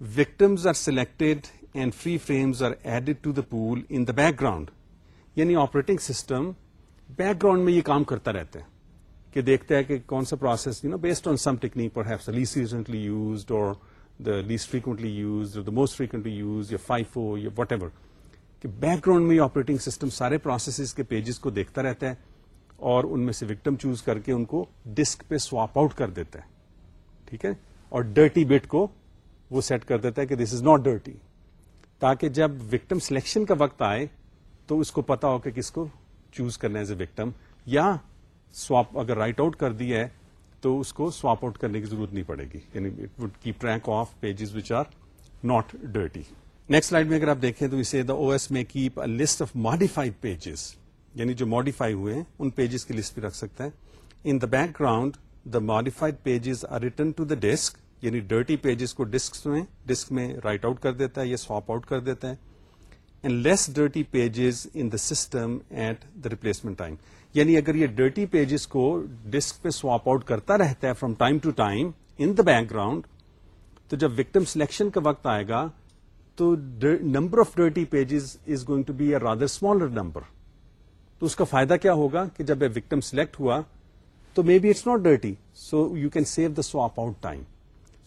victims are selected and free frames are added to the pool in the background یعنی آپریٹنگ سسٹم بیک گراؤنڈ میں یہ کام کرتا رہتا ہے کہ دیکھتا ہے کہ کون سا process you know based on some technique per less recently used اور the least frequently use the most frequently use یا فائیو یا وٹ ایور کہ بیک گراؤنڈ میں آپریٹنگ سسٹم سارے پروسیسز کے پیجز کو دیکھتا رہتا ہے اور ان میں سے وکٹم چوز کر کے ان کو ڈسک پہ سواپ آؤٹ کر دیتا ہے. ٹھیک ہے؟ اور ڈرٹی بٹ کو وہ سیٹ کر دیتا ہے کہ دس از ناٹ ڈرٹی تاکہ جب وکٹم سلیکشن کا وقت آئے تو اس کو پتا ہو کہ کس کو چوز کرنا ہے وکٹم یا سواپ اگر رائٹ آؤٹ کر دیا ہے تو اس کو سواپ آؤٹ کرنے کی ضرورت نہیں پڑے گی۔ یعنی it would keep track of pages which are not dirty next slide میں اگر آپ دیکھیں تو اسے دا او ایس میں keep a list of modified pages یعنی جو ماڈیفائی ہوئے ہیں، ان پیجز کی لسٹ بھی رکھ سکتا ہے in the background the modified pages are return to the disk یعنی ڈرٹی پیجز کو ڈسک میں ڈسک میں رائٹ آؤٹ کر دیتا ہے یا سواپ آؤٹ کر دیتا ہے۔ And less dirty pages in the system at the replacement time یعنی اگر یہ ڈرٹی پیجز کو ڈسک پہ سواپ آؤٹ کرتا رہتا ہے from time to time in the background تو جب وکٹم سلیکشن کا وقت آئے گا، تو number of dirty pages is going to be a rather smaller number تو اس کا فائدہ کیا ہوگا کہ جب وکٹم سلیکٹ ہوا، تو may be it's not dirty so you can save the swap out time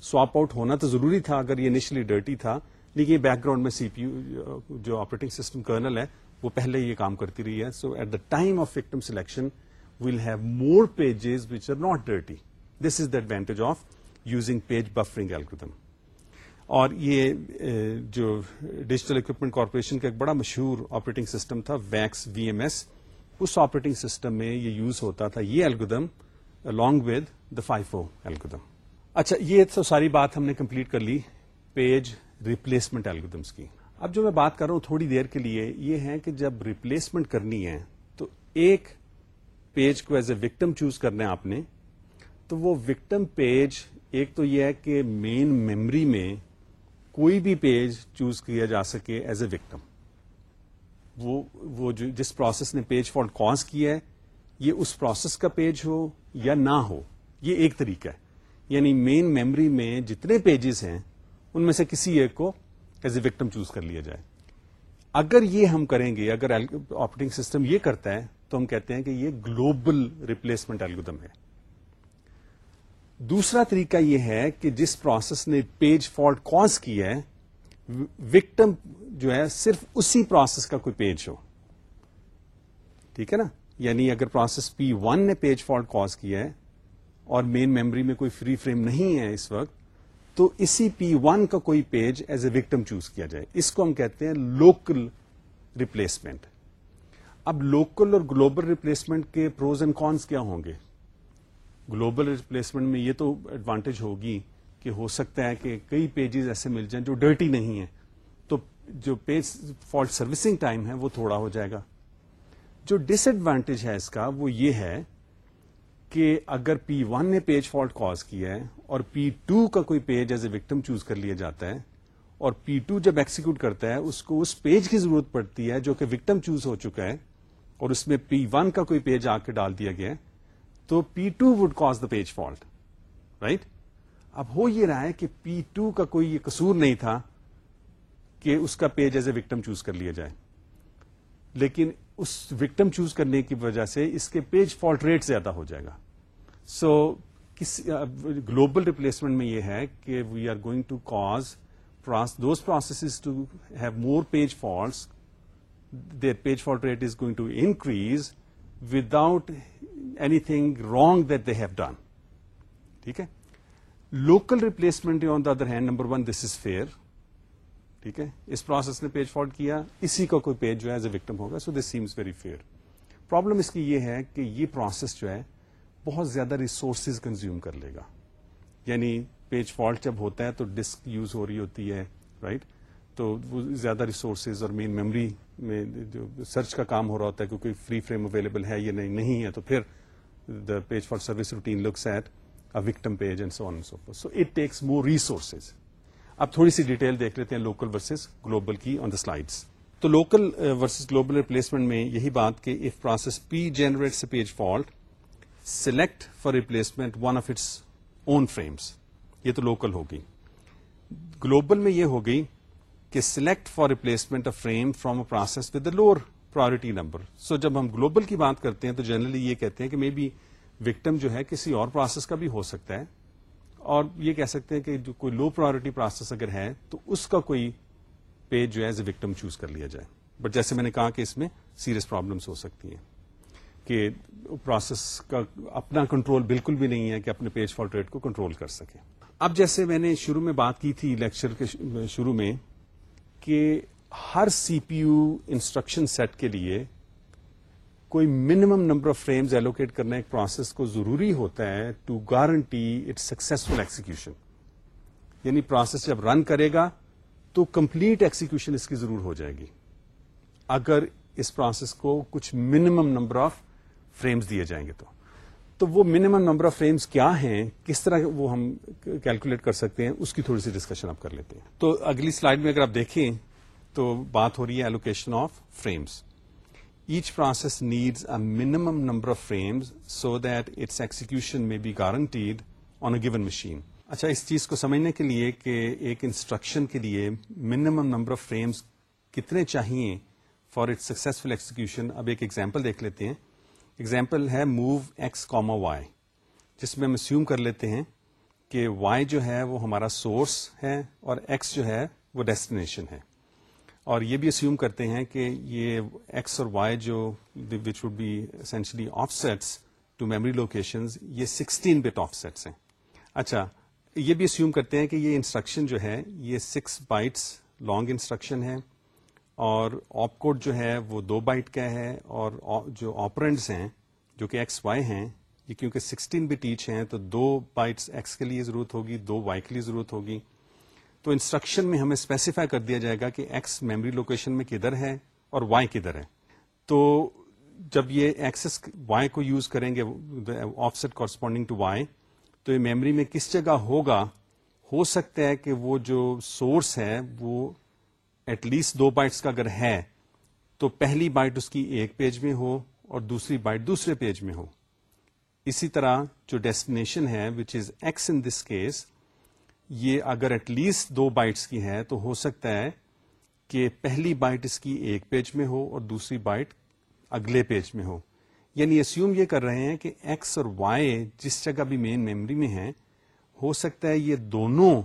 swap out ہونا تو ضروری تھا اگر یہ انیشلی ڈرٹی تھا لیکن بیک گراؤنڈ میں سی پی یو، جو آپریٹنگ سسٹم کرنل ہے وہ پہلے یہ کام کرتی رہی ہے۔ So at the time of victim selection we'll have more pages which are not dirty this is the advantage of using page buffering algorithm اور یہ جو ڈیجیٹل اکوپمنٹ کارپوریشن کا ایک بڑا مشہور آپریٹنگ سسٹم تھا ویکس وی ایم ایس اس operating system میں یہ یوز ہوتا تھا، یہ algorithm along with the FIFO algorithm اچھا یہ تو ساری بات ہم نے کمپلیٹ کر لی۔ پیج ریپلیسمنٹ الگودمس کی اب جو میں بات کر رہا ہوں تھوڑی دیر کے لیے یہ ہے کہ جب ریپلیسمنٹ کرنی ہے تو ایک پیج کو ایز اے وکٹم چوز کرنا ہے آپ نے، تو وہ وکٹم پیج ایک تو یہ ہے کہ مین میمری میں کوئی بھی پیج چوز کیا جا سکے ایز اے وکٹم وہ وہ جو، جس پروسیس نے پیج فالٹ کاز کیا ہے، یہ اس پروسیس کا پیج ہو یا نہ ہو، یہ ایک طریقہ ہے۔ یعنی مین میموری میں جتنے پیجز ہیں ان میں سے کسی ایک کو ایز اے وکٹم چوز کر لیا جائے۔ اگر یہ ہم کریں گے، اگر آپریٹنگ سسٹم یہ کرتا ہے، تو ہم کہتے ہیں کہ یہ گلوبل ریپلیسمنٹ الگودم ہے۔ دوسرا طریقہ یہ ہے کہ جس پروسیس نے پیج فالٹ کاز کی ہے وکٹم جو ہے صرف اسی پروسیس کا کوئی پیج ہو۔ ٹھیک ہے نا؟ یعنی اگر پروسیس پی ون نے پیج فالٹ کاز کیا ہے اور مین میموری میں کوئی فری فریم نہیں ہے اس وقت تو اسی پی ون کا کوئی page as a victim choose کیا جائے۔ اس کو ہم کہتے ہیں لوکل ریپلیسمنٹ اب لوکل اور گلوبل ریپلیسمنٹ کے پروز اینڈ کونس کیا ہوں گے؟ گلوبل ریپلیسمنٹ میں یہ تو ایڈوانٹیج ہوگی کہ ہو سکتا ہے کہ کئی پیجز ایسے مل جائیں جو ڈرٹی نہیں ہیں۔ تو جو پیج فالٹ سروسنگ ٹائم ہے وہ تھوڑا ہو جائے گا۔ جو ڈس ایڈوانٹیج ہے اس کا وہ یہ ہے کہ اگر پی ون نے پیج فالٹ کاز کیا ہے اور پی ٹو کا کوئی page as a victim choose کر لیا جاتا ہے اور پی ٹو جب ایکسیکیوٹ کرتا ہے، اس کو اس پیج کی ضرورت پڑتی ہے جو کہ وکٹم چوز ہو چکا ہے اور اس میں پی ون کا کوئی پیج آ کے ڈال دیا گیا تو P two would cause the page fault right اب ہو یہ رہا ہے کہ پی ٹو کا کوئی یہ قصور نہیں تھا کہ اس کا page as a victim choose کر لیا جائے۔ لیکن اس وکٹم چوز کرنے کی وجہ سے اس کے پیج فالٹ ریٹ زیادہ ہو جائے گا۔ سو گلوبل ریپلیسمنٹ میں یہ ہے کہ we are going to cause those process to have more page faults their page fault rate is going to increase without anything wrong that they have done ٹھیک ہے؟ Local replacement on the other hand number one this is fair ٹھیک ہے؟ اس process نے page fault کیا، اسی کا کوئی پیج جو ہے ایز اے وکٹم ہوگا so this seems very fair problem اس کی یہ ہے کہ یہ پروسیس جو ہے بہت زیادہ ریسورسز کنزیوم کر لے گا۔ یعنی پیج فالٹ جب ہوتا ہے تو ڈسک یوز ہو رہی ہوتی ہے رائٹ تو وہ زیادہ ریسورسز اور مین میموری میں جو سرچ کا کام ہو رہا ہوتا ہے کیونکہ فری فریم اویلیبل ہے یا نہیں نہیں ہے تو پھر the page for service routine looks at victim page and so on so so it takes more resources اب تھوڑی سی ڈیٹیل دیکھ لیتے ہیں لوکل ورسز گلوبل کی آن دا سلائڈس تو لوکل ورسز گلوبل ریپلیسمنٹ میں یہی بات کہ if process P generate page fault select for replacement one of its own frames یہ تو لوکل ہوگی۔ گلوبل میں یہ ہوگی کہ select for replacement of frame from a process with lower priority number so جب ہم گلوبل کی بات کرتے ہیں تو جنرلی یہ کہتے ہیں کہ مے بی وکٹم جو ہے کسی اور پروسیس کا بھی ہو سکتا ہے۔ اور یہ کہہ سکتے ہیں کہ جو کوئی لو پرائرٹی پروسیس اگر ہے تو اس کا کوئی پیج جو ہے ایز اے وکٹم چوز کر لیا جائے۔ بٹ جیسے میں نے کہا کہ اس میں سیریس پرابلمس ہو سکتی ہیں۔ کہ پروسیس کا اپنا کنٹرول بالکل بھی نہیں ہے کہ اپنے پیج فالٹ ریٹ کو کنٹرول کر سکے۔ اب جیسے میں نے شروع میں بات کی تھی لیکچر کے شروع میں کہ ہر C P U instruction set کے لیے کوئی minimum number of frames allocate کرنا ایک پروسیس کو ضروری ہوتا ہے to guarantee it successful execution یعنی پروسیس جب رن کرے گا تو کمپلیٹ ایکسیکیوشن اس کی ضرور ہو جائے گی۔ اگر اس پروسیس کو کچھ منیمم نمبر آف فریمز دیے جائیں گے تو۔ تو وہ منیمم نمبر آف فریمز کیا ہیں؟ کس طرح وہ ہم کیلکولیٹ کر سکتے ہیں؟ اس کی تھوڑی سی ڈسکشن آپ کر لیتے ہیں۔ تو اگلی سلائڈ میں اگر آپ دیکھیں تو بات ہو رہی ہے allocation of frames each process needs a minimum number of frames so that its execution میں be guaranteed on a given machine اچھا اس چیز کو سمجھنے کے لیے کہ ایک انسٹرکشن کے لیے منیمم نمبر آف فریمز کتنے چاہیے فار اٹ سکسیسفل ایکسیکیوشن اب ایک ایگزامپل دیکھ لیتے ہیں۔ ایگزامپل ہے موو ایکس کاما وائی جس میں ہم اسیوم کر لیتے ہیں کہ وائی جو ہے وہ ہمارا سورس ہے اور ایکس جو ہے وہ ڈیسٹینیشن ہے۔ اور یہ بھی اسیوم کرتے ہیں کہ یہ ایکس اور وائی جو which would be essentially offsets to memory location یہ سکسٹین بٹ آف سیٹس ہیں۔ اچھا یہ بھی اسیوم کرتے ہیں کہ یہ انسٹرکشن جو ہے یہ سکس بائٹس لانگ انسٹرکشن ہے۔ اور آپ کوڈ جو ہے وہ دو بائٹ کا ہے اور جو آپرینٹس ہیں، جو کہ ایکس وائی ہیں، یہ کیونکہ سکسٹین بھی ٹیچ ہیں تو دو بائٹس ایکس کے لیے ضرورت ہوگی، دو وائی کے لیے ضرورت ہوگی۔ تو انسٹرکشن میں ہمیں اسپیسیفائی کر دیا جائے گا کہ ایکس میموری لوکیشن میں کدھر ہے اور وائی کدھر ہے۔ تو جب یہ ایکسس وائی کو یوز کریں گے offset corresponding to Y تو یہ میموری میں کس جگہ ہوگا؟ ہو سکتا ہے کہ وہ جو سورس ہے وہ ایٹ لیسٹ دو بائٹس کا اگر ہے تو پہلی بائٹ اس کی ایک پیج میں ہو اور دوسری بائٹ دوسرے پیج میں ہو۔ اسی طرح جو ڈیسٹینیشن ہے which is X in this case یہ اگر ایٹ لیسٹ دو بائٹس کی ہے تو ہو سکتا ہے کہ پہلی بائٹ اس کی ایک پیج میں ہو اور دوسری بائٹ اگلے پیج میں ہو۔ یعنی اسیوم یہ کر رہے ہیں کہ ایکس اور وائی جس جگہ بھی مین میموری میں ہے ہو سکتا ہے یہ دونوں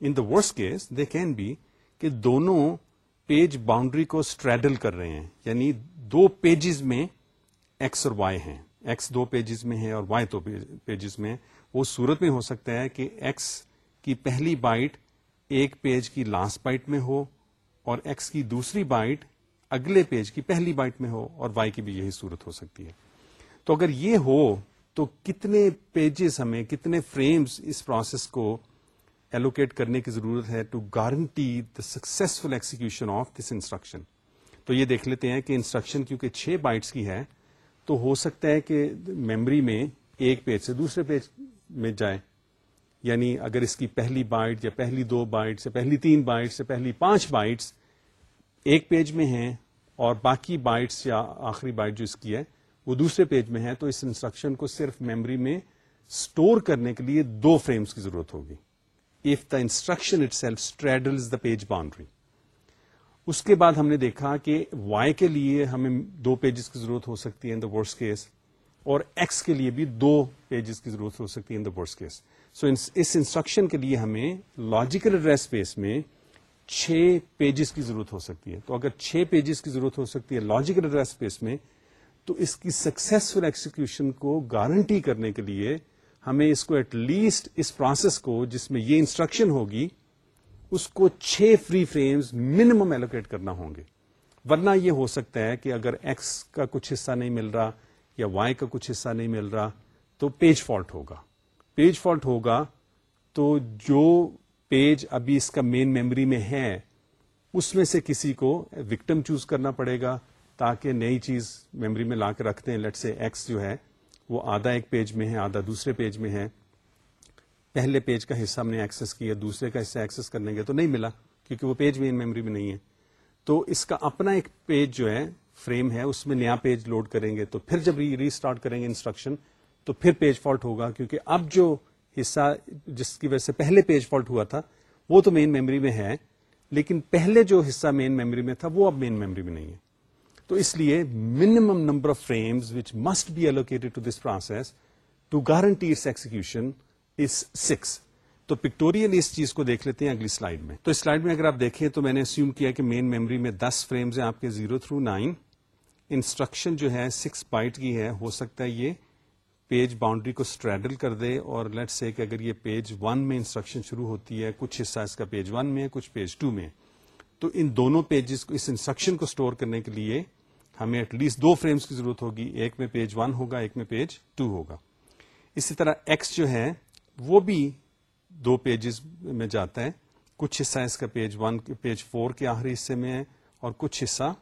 in the worse case they can be کہ دونوں پیج باؤنڈری کو اسٹریڈل کر رہے ہیں۔ یعنی دو پیجز میں ایکس اور وائی ہیں۔ ایکس دو پیجز میں ہے اور وائی دو پیجز میں۔ وہ صورت میں ہو سکتا ہے کہ ایکس کی پہلی بائٹ ایک پیج کی لاسٹ بائٹ میں ہو اور ایکس کی دوسری بائٹ اگلے پیج کی پہلی بائٹ میں ہو اور وائی کی بھی یہی صورت ہو سکتی ہے۔ تو اگر یہ ہو تو کتنے پیجز ہمیں، کتنے فریمز اس پروسیس کو ایلوکیٹ کرنے کی ضرورت ہے to guarantee the successful execution of this instruction تو یہ دیکھ لیتے ہیں کہ انسٹرکشن کیونکہ چھ بائٹس کی ہے، تو ہو سکتا ہے کہ میموری میں ایک پیج سے دوسرے پیج میں جائے یعنی اگر اس کی پہلی بائٹ یا پہلی دو بائٹ یا پہلی تین بائٹس یا پہلی پانچ بائٹس ایک پیج میں ہیں اور باقی بائٹس یا آخری بائٹ جو اس کی ہے، وہ دوسرے پیج میں ہے تو اس انسٹرکشن کو صرف میموری میں اسٹور کرنے کے لیے دو فریمز کی ضرورت ہوگی۔ If the instruction itself straddle the page boundary اس کے بعد ہم نے دیکھا کہ وائی کے لیے ہمیں دو پیجز کی ضرورت ہو سکتی ہے ان دا ورس کیس اور ایکس کے لیے بھی دو پیجز کی ضرورت ہو سکتی ہے in the verse case so اس انسٹرکشن کے لیے ہمیں لاجیکل ایڈریس اسپیس میں چھ پیجز کی ضرورت ہو سکتی ہے تو اگر چھ پیجز کی ضرورت ہو سکتی ہے لاجیکل ایڈریس اسپیس میں تو اس کی سکسیسفل ایکسیکیوشن کو گارنٹی کرنے کے لیے ہمیں اس کو ایٹ لیسٹ اس پروسیس کو جس میں یہ انسٹرکشن ہوگی، اس کو چھ فری فریمز منیمم ایلوکیٹ کرنا ہوں گے۔ ورنہ یہ ہو سکتا ہے کہ اگر ایکس کا کچھ حصہ نہیں مل رہا یا وائی کا کچھ حصہ نہیں مل رہا، تو پیج فالٹ ہوگا۔ پیج فالٹ ہوگا تو جو پیج ابھی اس کا مین میموری میں ہے، اس میں سے کسی کو وکٹم چوز کرنا پڑے گا تاکہ نئی چیز میموری میں لا کے رکھتے ہیں لیٹ سے ایکس جو ہے وہ آدھا ایک پیج میں ہے، آدھا دوسرے پیج میں ہے۔ پہلے پیج کا حصہ ہم نے ایکسس کیا، دوسرے کا حصہ ایکسس کرنے گے تو نہیں ملا، کیونکہ وہ پیج مین میموری میں نہیں ہے۔ تو اس کا اپنا ایک پیج جو ہے فریم ہے، اس میں نیا پیج لوڈ کریں گے، تو پھر جب ری اسٹارٹ کریں گے انسٹرکشن تو پھر پیج فالٹ ہوگا۔ کیونکہ اب جو حصہ جس کی وجہ سے پہلے پیج فالٹ ہوا تھا، وہ تو مین میموری میں ہے، لیکن پہلے جو حصہ مین میموری میں تھا، وہ اب مین میموری میں نہیں ہے۔ تو اس لیے minimum number of frames which must be allocated to this process to guarantee its execution is six تو پکٹوریل اس چیز کو دیکھ لیتے ہیں اگلی سلائڈ میں۔ تو اس سلائڈ میں اگر آپ دیکھیں تو میں نے اسیوم کیا کہ مین میموری میں دس فریمز ہیں آپ کے زیرو تھرو نائن انسٹرکشن جو ہے سکس بائٹ کی ہے، ہو سکتا ہے یہ پیج باؤنڈری کو اسٹریڈل کر دے اور لیٹ سے کہ اگر یہ پیج ون میں انسٹرکشن شروع ہوتی ہے، کچھ حصہ اس کا پیج ون میں ہے، کچھ پیج ٹو میں۔ تو ان دونوں پیجز کو، اس انسٹرکشن کو اسٹور کرنے کے لیے ہمیں ایٹ لیسٹ دو فریمز کی ضرورت ہوگی، ایک میں پیج ون ہوگا، ایک میں پیج ٹو ہوگا۔ اسی طرح ایکس جو ہے، وہ بھی دو پیجز میں جاتا ہے۔ کچھ حصہ اس کا پیج ون پیج فور کے آخری حصے میں ہے اور کچھ حصہ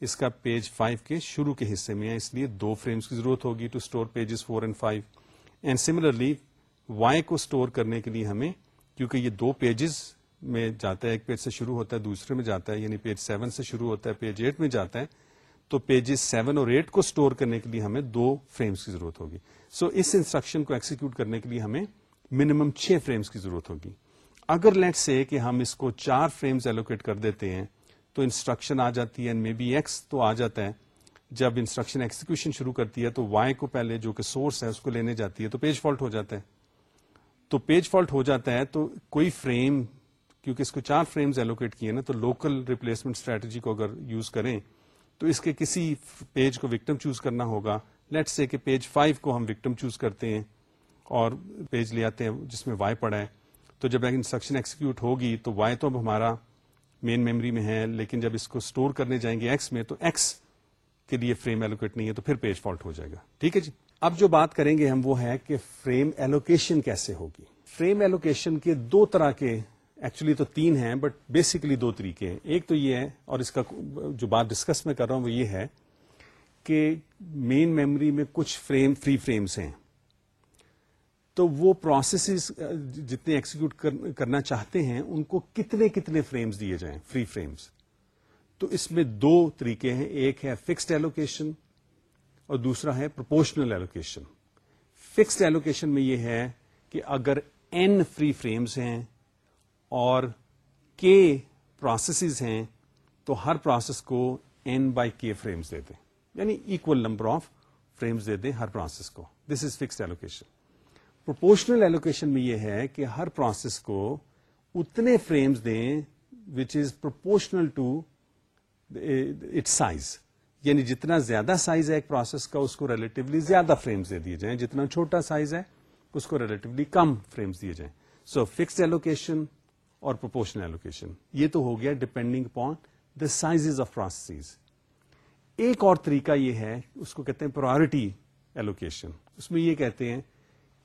اس کا پیج فائیو کے شروع کے حصے میں ہے۔ اس لیے دو فریمز کی ضرورت ہوگی to store pages four and five and similarly Y کو اسٹور کرنے کے لیے ہمیں کیونکہ یہ دو پیجز میں جاتا ہے، ایک پیج سے شروع ہوتا ہے، دوسرے میں جاتا ہے یعنی پیج سیون سے شروع ہوتا ہے پیج ایٹ میں جاتا ہے۔ تو پیجز سیون اور ایٹ کو اسٹور کرنے کے لیے ہمیں دو فریمز کی ضرورت ہوگی۔ سو so, اس انسٹرکشن کو ایکسیکیوٹ کرنے کے لیے ہمیں منیمم چھ فریمز کی ضرورت ہوگی۔ اگر لیٹ سے کہ ہم اس کو چار فریمز ایلوکیٹ کر دیتے ہیں تو انسٹرکشن آ جاتی ہے مے بی ایکس تو آ جاتا ہے۔ جب انسٹرکشن ایکسیکیوشن شروع کرتی ہے تو وائی کو پہلے جو کہ سورس ہے اس کو لینے جاتی ہے تو پیج فالٹ ہو جاتا ہے۔ تو پیج فالٹ ہو جاتا ہے تو کوئی فریم کیونکہ اس کو چار فریمز ایلوکیٹ کیے نا تو لوکل ریپلیسمنٹ اسٹریٹجی کو اگر یوز کریں تو اس کے کسی پیج کو وکٹم چوز کرنا ہوگا. لیٹ سے کہ پیج فائیو کو ہم وکٹم چوز کرتے ہیں اور پیج لے آتے ہیں جس میں وائی پڑا ہے. تو جب انسٹرکشن ایکسیکیوٹ ہوگی تو وائی تو اب ہمارا مین میموری میں ہے، لیکن جب اس کو اسٹور کرنے جائیں گے ایکس میں تو ایکس کے لیے فریم ایلوکیٹ نہیں ہے، تو پھر پیج فالٹ ہو جائے گا. ٹھیک ہے جی؟ اب جو بات کریں گے ہم وہ ہے کہ فریم ایلوکیشن کیسے ہوگی. فریم ایلوکیشن کے دو طرح کے ایکچولی تو تین ہیں بٹ بیسکلی دو طریقے ہیں۔ ایک تو یہ ہے، اور اس کا جو بات ڈسکس میں کر رہا ہوں وہ یہ ہے کہ مین میموری میں کچھ فریم فری فریمز ہیں۔ تو وہ پروسیسز جتنے ایکسیکیوٹ کرنا چاہتے ہیں، ان کو کتنے کتنے فریمز دیے جائیں فری فریمز تو اس میں دو طریقے ہیں۔ ایک ہے فکسڈ ایلوکیشن اور دوسرا ہے پروپورشنل ایلوکیشن فکسڈ ایلوکیشن میں یہ ہے کہ اگر این فری فریمز ہیں اور کے پروسیسز ہیں تو ہر پروسیس کو این بائی کے فریمز دے دیں۔ یعنی اکول نمبر آف فریمز دے دیں ہر پروسیس کو۔ This is fixed allocation proportional allocation میں یہ ہے کہ ہر پروسیس کو اتنے فریمز دیں which is proportional to it size یعنی جتنا زیادہ سائز ہے ایک پروسیس کا، اس کو ریلیٹولی زیادہ فریمز دے دیے جائیں۔ جتنا چھوٹا سائز ہے، اس کو ریلیٹولی کم فریمز دیے جائیں۔ سو فکسڈ ایلوکیشن اور پروپورشنل ایلوکیشن یہ تو ہو گیا depending upon the size of process ایک اور طریقہ یہ ہے، اس کو کہتے ہیں پرائرٹی ایلوکیشن اس میں یہ کہتے ہیں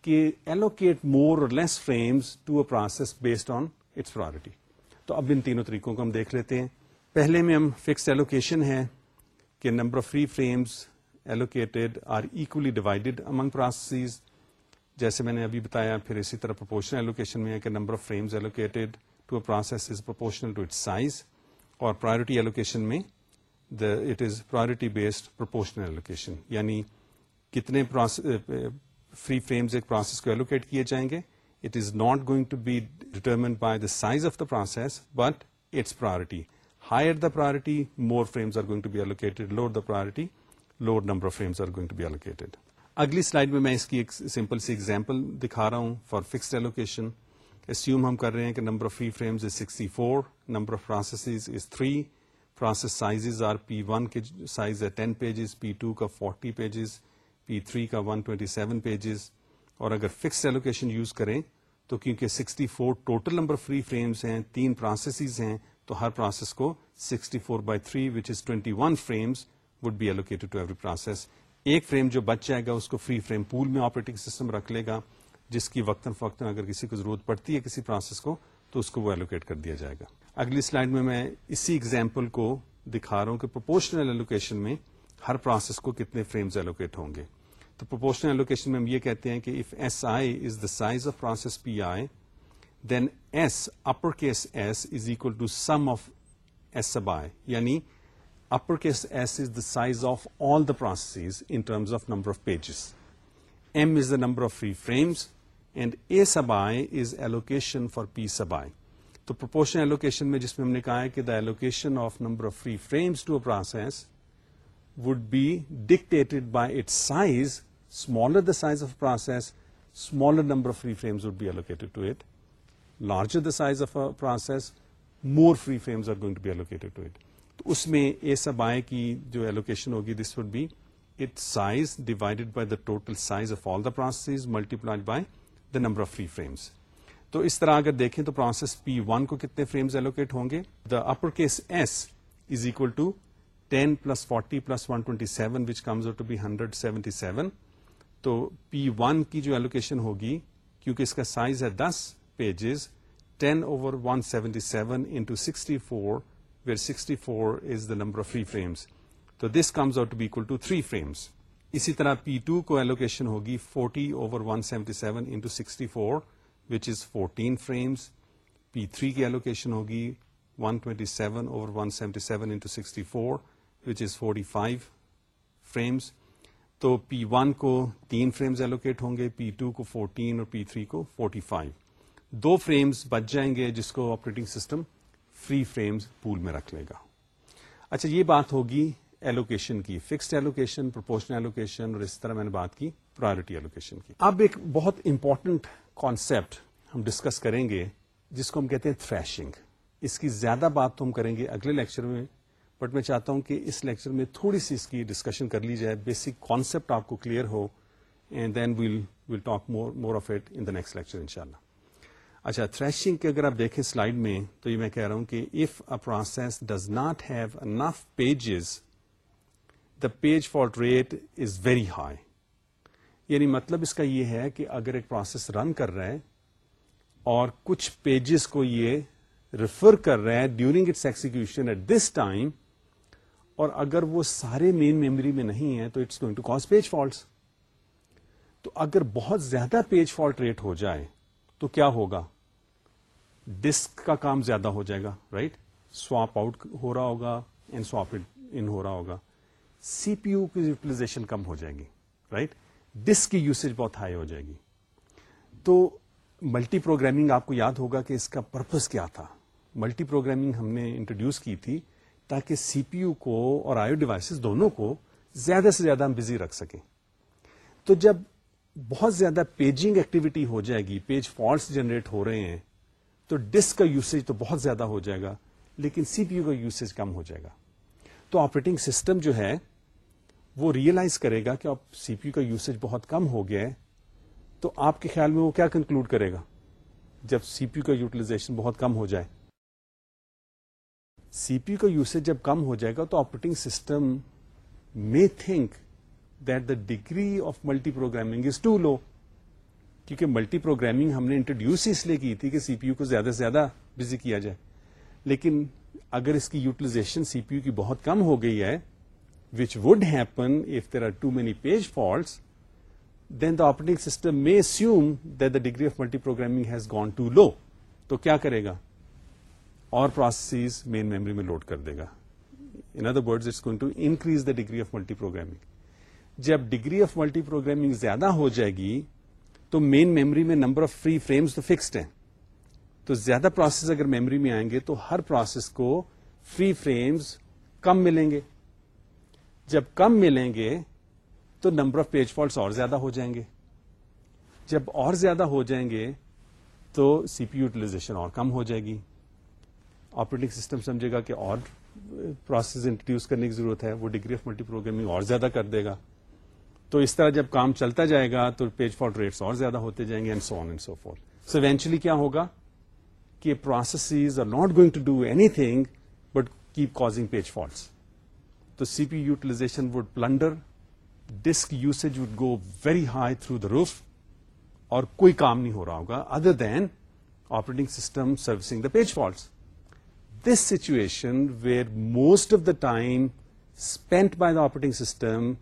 کہ ایلوکیٹ مور اور less frames to a process based on its priority تو اب ان تینوں طریقوں کو ہم دیکھ لیتے ہیں۔ پہلے میں ہم فکس ایلوکیشن ہے کہ number of free frames allocated are equally divided among process جیسے میں نے ابھی بتایا، پھر اسی طرح پروپورشنل ایلوکیشن میں ہے کہ number of frames allocated to a process is proportional to it size اور پرائرٹی ایلوکیشن میں the it is priority based proportional allocation یعنی کتنے فری فریمز ایک پروسیس کو ایلوکیٹ کیے جائیں گے it is not going to be determined by the size of the process but its priority higher the priority more frames are going to be allocated lower the priority lower number of frames are going to be allocated اگلی slide میں میں اس کی ایک simple سی example دکھا رہا ہوں فار فکسڈ ایلوکیشن اسیوم ہم کر رہے ہیں کہ number of free frames is sixty four number of processes is three process size are P one کے سائز ہے ٹین پیجز پی ٹو کا فورٹی پیجز پی تھری کا ون ٹوینٹی سیون پیجز اور اگر فکسڈ ایلوکیشن یوز کریں تو کیونکہ sixty four total number free frames ہیں، تین پروسیسز ہیں، تو ہر پروسیس کو sixty four by three which is twenty one frames would be allocated to every process ایک فریم جو بچ جائے گا، اس کو فری فریم پول میں آپریٹنگ سسٹم رکھ لے گا، جس کی وقتاً فوقتاً اگر کسی کو ضرورت پڑتی ہے کسی پروسیس کو، تو اس کو وہ ایلوکیٹ کر دیا جائے گا۔ اگلی سلائڈ میں میں اسی ایگزامپل کو دکھا رہا ہوں کہ پروپورشنل ایلوکیشن میں ہر پروسیس کو کتنے فریمز ایلوکیٹ ہوں گے۔ تو پروپورشنل ایلوکیشن میں ہم یہ کہتے ہیں کہ if S I is the size of process P I then S upper case S is equal to sum of S sub I یعنی upper case S is the size of all the process in terms of number of pages M is the number of free frames and A sub I is allocation for P sub I تو proportion allocation میں جس میں ہم نے کہا ہے کہ the allocation of number of free frames to process would be dictated by it size smaller the size of process smaller number of free frames would be allocated to it larger the size of process more free frames are going to be allocated to it تو اس میں A sub آئی کی جو allocation ہوگی this would be it size divided by the total size of all the process multiplied by the number of free frames تو اس طرح اگر دیکھیں تو پروسیس پی ون کو کتنے فریمز ایلوکیٹ ہوں گے؟ The upper case S is equal to ten plus forty plus one twenty seven which comes to be hundred seventy seven تو پی ون کی جو ایلوکیشن ہوگی، کیونکہ اس کا سائز ہے دس pages ten over one seventy seven into sixty four sixty four is the number of free frames تو this comes out to be equal to three frames اسی طرح پی ٹو کو ایلوکیشن ہوگی forty over one seventy seven into sixty four which is fourteen frames P three کی allocation ہوگی one twenty seven over one seventy seven into sixty four which is forty five frames تو P one کو تین frames allocate ہوں گے P two کو fourteen اور P three کو فورٹی فائیو دو فریمز بچ جائیں گے جس کو operating system free frames pool میں رکھ لے گا۔ اچھا یہ بات ہوگی ایلوکیشن کی فکسڈ ایلوکیشن پروپورشنل ایلوکیشن اور اس طرح میں نے بات کی پرائرٹی ایلوکیشن کی۔ اب ایک بہت امپورٹنٹ کانسیپٹ ہم ڈسکس کریں گے، جس کو ہم کہتے ہیں تھریشنگ اس کی زیادہ بات تو ہم کریں گے اگلے لیکچر میں بٹ میں چاہتا ہوں کہ اس لیکچر میں تھوڑی سی اس کی ڈسکشن کر لی جائے بیسک کانسیپٹ آپ کو clear who and then we'll we'll talk more more of it in the next lecture ان شاء اللہ اچھا تھریشنگ کے اگر آپ دیکھیں سلائڈ میں، تو یہ میں کہہ رہا ہوں کہ if a process does not have enough pages the page fault rate is very high یعنی مطلب اس کا یہ ہے کہ اگر ایک پروسیس رن کر رہا ہے اور کچھ پیجز کو یہ ریفر کر رہا ہے during its execution at this time اور اگر وہ سارے مین میموری میں نہیں ہے، تو it's going to cause page faults تو اگر بہت زیادہ پیج فالٹ ریٹ ہو جائے، تو کیا ہوگا؟ ڈسک کا کام زیادہ ہو جائے گا رائٹ سواپ آؤٹ ہو رہا ہوگا اینڈ سواپ ان ہو رہا ہوگا. سی پی یو کی یوٹیلائزیشن کم ہو جائے گی رائٹ ڈسک کی یوسیج بہت ہائی ہو جائے گی. تو ملٹی پروگرامنگ آپ کو یاد ہوگا کہ اس کا پرپز کیا تھا. ملٹی پروگرامنگ ہم نے انٹروڈیوس کی تھی تاکہ سی پی یو کو اور آئیو ڈیوائسز دونوں کو زیادہ سے زیادہ ہم بزی رکھ سکیں. تو جب بہت زیادہ پیجنگ ایکٹیویٹی ہو جائے گی پیج فالٹس جنریٹ ہو رہے ہیں تو ڈسک کا یوسیج تو بہت زیادہ ہو جائے گا، لیکن سی پی یو کا یوسیج کم ہو جائے گا۔ تو آپریٹنگ سسٹم جو ہے، وہ ریئلائز کرے گا کہ اب سی پی یو کا یوسیج بہت کم ہو گیا ہے۔ تو آپ کے خیال میں وہ کیا کنکلوڈ کرے گا؟ جب سی پی یو کا یوٹیلائزیشن بہت کم ہو جائے۔ سی پی یو کا یوسیج جب کم ہو جائے گا تو operating system may think that the degree of multiprogramming is too low کیونکہ ملٹی پروگرامنگ ہم نے انٹروڈیوس اس لیے کی تھی کہ سی پی یو کو زیادہ سے زیادہ بزی کیا جائے۔ لیکن اگر اس کی یوٹیلائزیشن سی پی یو کی بہت کم ہو گئی ہے which would happen if there are too many page faults then the operating system may assume that the degree of multiprogramming has gone too low تو کیا کرے گا؟ اور پروسیس مین میموری میں لوڈ کر دے گا۔ In other words it's going to increase the degree of multiprogramming جب degree of multi programming زیادہ ہو جائے گی تو مین میموری میں نمبر آف فری فریمز تو فکسڈ ہیں۔ تو زیادہ پروسیس اگر میموری میں آئیں گے تو ہر پروسیس کو فری فریمز کم ملیں گے۔ جب کم ملیں گے تو نمبر آف پیج فالٹس اور زیادہ ہو جائیں گے۔ جب اور زیادہ ہو جائیں گے تو سی پی یوٹیلائزیشن اور کم ہو جائے گی۔ آپریٹنگ سسٹم سمجھے گا کہ اور پروسیس انٹروڈیوس کرنے کی ضرورت ہے، وہ ڈگری آف ملٹی پروگرامنگ اور زیادہ کر دے گا۔ تو اس طرح جب کام چلتا جائے گا تو پیج فالٹ ریٹس اور زیادہ ہوتے جائیں گے and so on and so forth so eventually کیا ہوگا کہ processes are not going to do anything but keep causing page faults تو C P utilization would plunder disk usage would go very high through the roof اور کوئی کام نہیں ہو رہا ہوگا other then operating system servicing the page faults this situation where most of the time spent by the operating system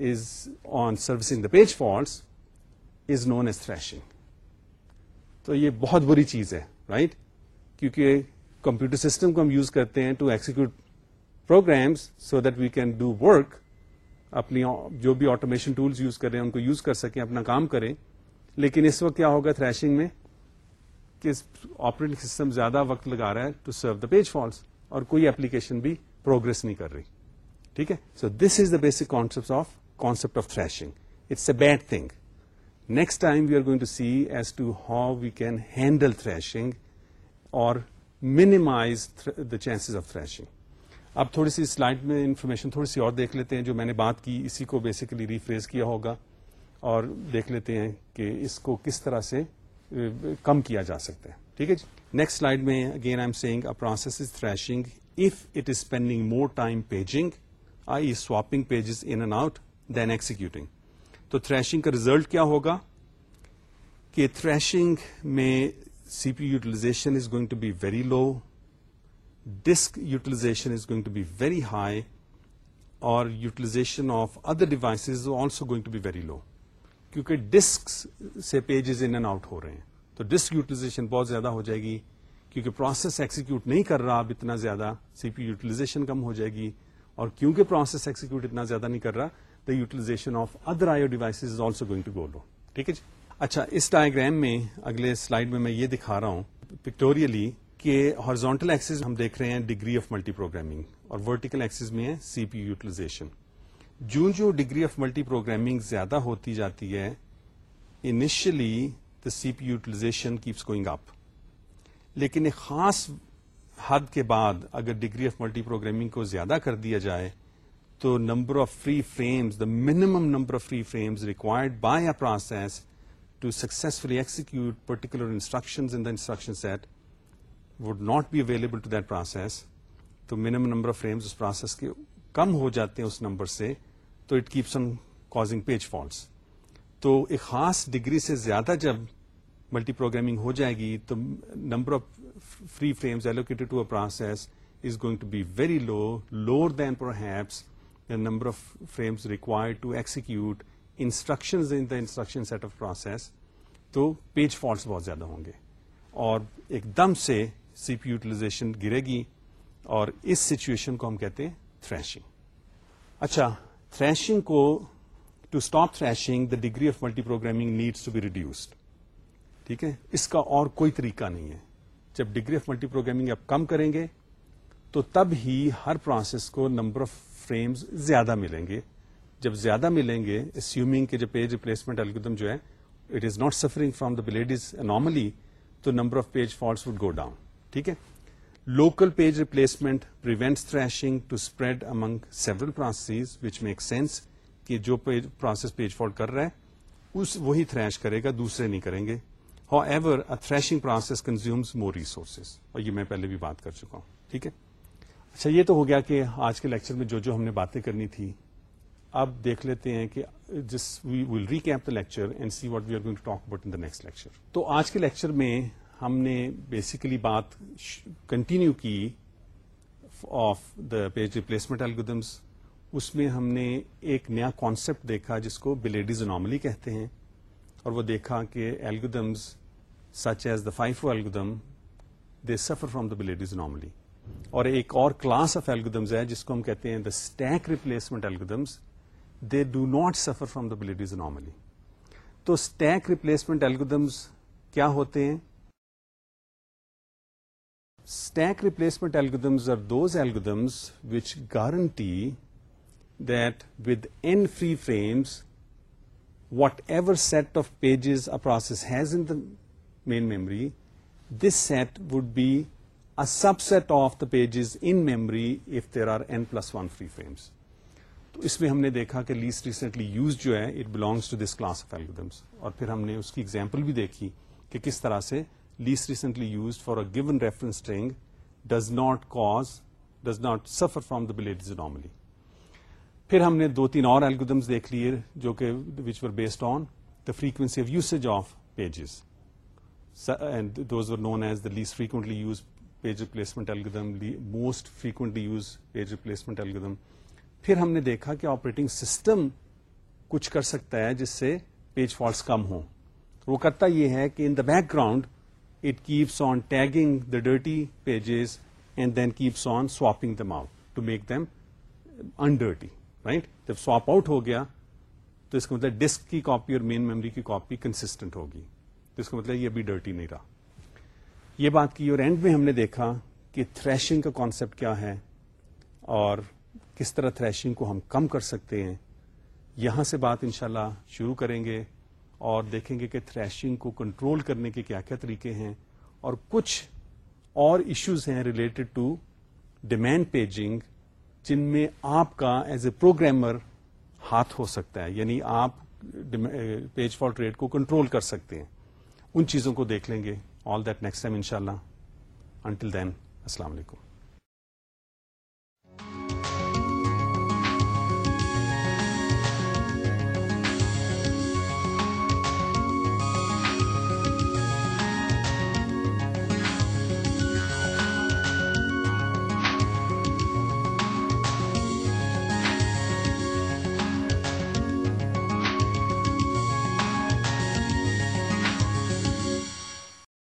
is on servicing the page faults is known as thrashing تو یہ بہت بری چیز ہے رائٹ کیونکہ computer system کو ہم use کرتے ہیں to execute programs so that we can do work اپنی جو بھی آٹومیشن ٹولس یوز کر رہے ہیں ان کو یوز کر سکیں، اپنا کام کریں۔ لیکن اس وقت کیا ہوگا تھریشنگ میں؟ کہ آپریٹنگ سسٹم زیادہ وقت لگا رہا ہے to serve the page faults اور کوئی اپلیکیشن بھی پروگرس نہیں کر رہی۔ ٹھیک ہے؟ So this is the basic concept of concept of thrashing it's a bad thing next time we are going to see as to how we can handle thrashing اور minimize the chances of thrashing اب تھوڑی سی slide میں information تھوڑی سی اور دیکھ لیتے ہیں جو میں نے بات کی، اسی کو بیسیکلی ریفریز کیا ہوگا اور دیکھ لیتے ہیں کہ اس کو کس طرح سے کم کیا جا سکتا ہے۔ ٹھیک ہے جی؟ نیکسٹ سلائڈ میں again I am seeing a process is thrashing if it is spending more time paging I swapping pages in and out then executing تو تھریشنگ کا ریزلٹ کیا ہوگا؟ کہ تھریشنگ میں C P utilization is going to be very low disk utilization is going to be very high اور utilization of other devices also going to be very low کیونکہ disk سے pages in and out ہو رہے ہیں. تو disk utilization بہت زیادہ ہو جائے گی، کیونکہ پروسیس ایکسیکیوٹ نہیں کر رہا، اب اتنا زیادہ سی پی یوٹیلائزیشن کم ہو جائے گی اور کیونکہ پروسیس ایکسیکیوٹ اتنا زیادہ نہیں کر رہا the utilization of other I device is also going to go low ٹھیک ہے جی؟ اچھا اس ڈائگرام میں اگلے سلائڈ میں میں یہ دکھا رہا ہوں پکٹوریلی کہ ہارزونٹل ایکسز ہم دیکھ رہے ہیں ڈگری آف ملٹی پروگرامنگ اور ورٹیکل ایکسز میں ہے سی پی یوٹیلائزیشن جو جو ڈگری آف ملٹی پروگرامنگ زیادہ ہوتی جاتی ہے initially the C P utilization keeps going up لیکن ایک خاص حد کے بعد اگر ڈگری آف ملٹی پروگرامنگ کو زیادہ کر دیا جائے تو number of free frames the minimum number of free frames required by a process to successfully execute particular instructions in the instruction set would not be available to that process, تو minimum number of frames اس process کے کم ہو جاتے ہیں اس number سے تو it keeps on causing page faults تو ایک خاص ڈگری سے زیادہ جب ملٹی پروگرامنگ ہو جائے گی تو number of free frames allocated to a process is going to be very low lower than perhaps the number of frames required to execute instruction in the instruction set of process تو page faults بہت زیادہ ہوں گے اور ایک دم سے سی P utilization گرے گی اور اس سچویشن کو ہم کہتے ہیں تھریشنگ اچھا تھریشنگ کو to stop thrashing the degree of multiprogramming needs to be reduced ٹھیک ہے اس کا اور کوئی طریقہ نہیں ہے جب ڈگری آف ملٹی پروگرامنگ آپ کم کریں گے، تو تب ہی ہر پروسیس کو نمبر آف فریمز زیادہ ملیں گے۔ جب زیادہ ملیں گے اسیومنگ کہ جب پیج ریپلیسمنٹ الگودم جو ہے it is not suffering from the Belady normally تو number of page faults would go down ٹھیک ہے؟ Local page replacement prevents thrashing to spread among several process which make sense کہ جو process page fault کر رہا ہے، اس وہی تھریش کرے گا، دوسرے نہیں کریں گے۔ However thrashing process consumes more resources اور یہ میں پہلے بھی بات کر چکا ہوں، ٹھیک ہے؟ اچھا یہ تو ہو گیا کہ آج کے لیکچر میں جو جو ہم نے باتیں کرنی تھی، اب دیکھ لیتے ہیں کہ جس we will recap the lecture and see what we are going to talk about in the next lecture تو آج کے لیکچر میں ہم نے بیسیکلی بات کنٹینیو کی of the page replacement algorithms اس میں ہم نے ایک نیا کانسیپٹ دیکھا جس کو بلیڈیز اناملی کہتے ہیں، اور وہ دیکھا کہ algorithms such as the FIFO algorithm they suffer from the بلیڈیز anomaly اور ایک اور کلاس آف ایلگودمز ہے جس کو ہم کہتے ہیں the stack replacement algorithms they do not suffer from the Belady's anomaly تو اسٹیک ریپلیسمنٹ ایلگودمس کیا ہوتے ہیں Stack replacement algorithms are those algorithms which guarantee that with n free frames, whatever set of pages a process has in the main memory, this set would be a subset of the pages in memory if there are n plus 1 free frames. تو اس میں ہم نے دیکھا کہ least recently used جو ہے it belongs to this class of algorithms اور پھر ہم نے اس کی ایگزامپل بھی دیکھی کہ کس طرح سے least recently used for a given reference string does not cause, does not suffer from the Belady's anomaly. پھر ہم نے دو تین اور الگودمس دیکھ لیے جو کہ which were based on the frequency of usage of pages and those were known as the least frequently used page replacement algorithm most frequently used page replacement algorithm پھر ہم نے دیکھا کہ آپریٹنگ سسٹم کچھ کر سکتا ہے جس سے پیج فالٹس کم ہوں وہ کرتا یہ ہے کہ ان دا بیک گراؤنڈ it keeps on tagging the dirty pages and then keeps on swapping them out to make them undirty, right? جب سواپ آؤٹ ہو گیا تو اس کا مطلب ڈسک کی کاپی اور مین میموری کی کاپی کنسٹنٹ ہوگی تو اس کا مطلب یہ ابھی ڈرٹی نہیں رہا۔ یہ بات کی اور اینڈ میں ہم نے دیکھا کہ تھریشنگ کا کانسیپٹ کیا ہے اور کس طرح تھریشنگ کو ہم کم کر سکتے ہیں۔ یہاں سے بات انشاءاللہ شروع کریں گے اور دیکھیں گے کہ تھریشنگ کو کنٹرول کرنے کے کیا کیا طریقے ہیں اور کچھ اور ایشوز ہیں ریلیٹڈ ٹو ڈیمینڈ پیجنگ جن میں آپ کا ایز اے پروگرامر ہاتھ ہو سکتا ہے یعنی آپ پیج فالٹ ریٹ کو کنٹرول کر سکتے ہیں۔ ان چیزوں کو دیکھ لیں گے. آل دیٹ نیکسٹ ٹائم ان شاء اللہ انٹل دین السلام علیکم.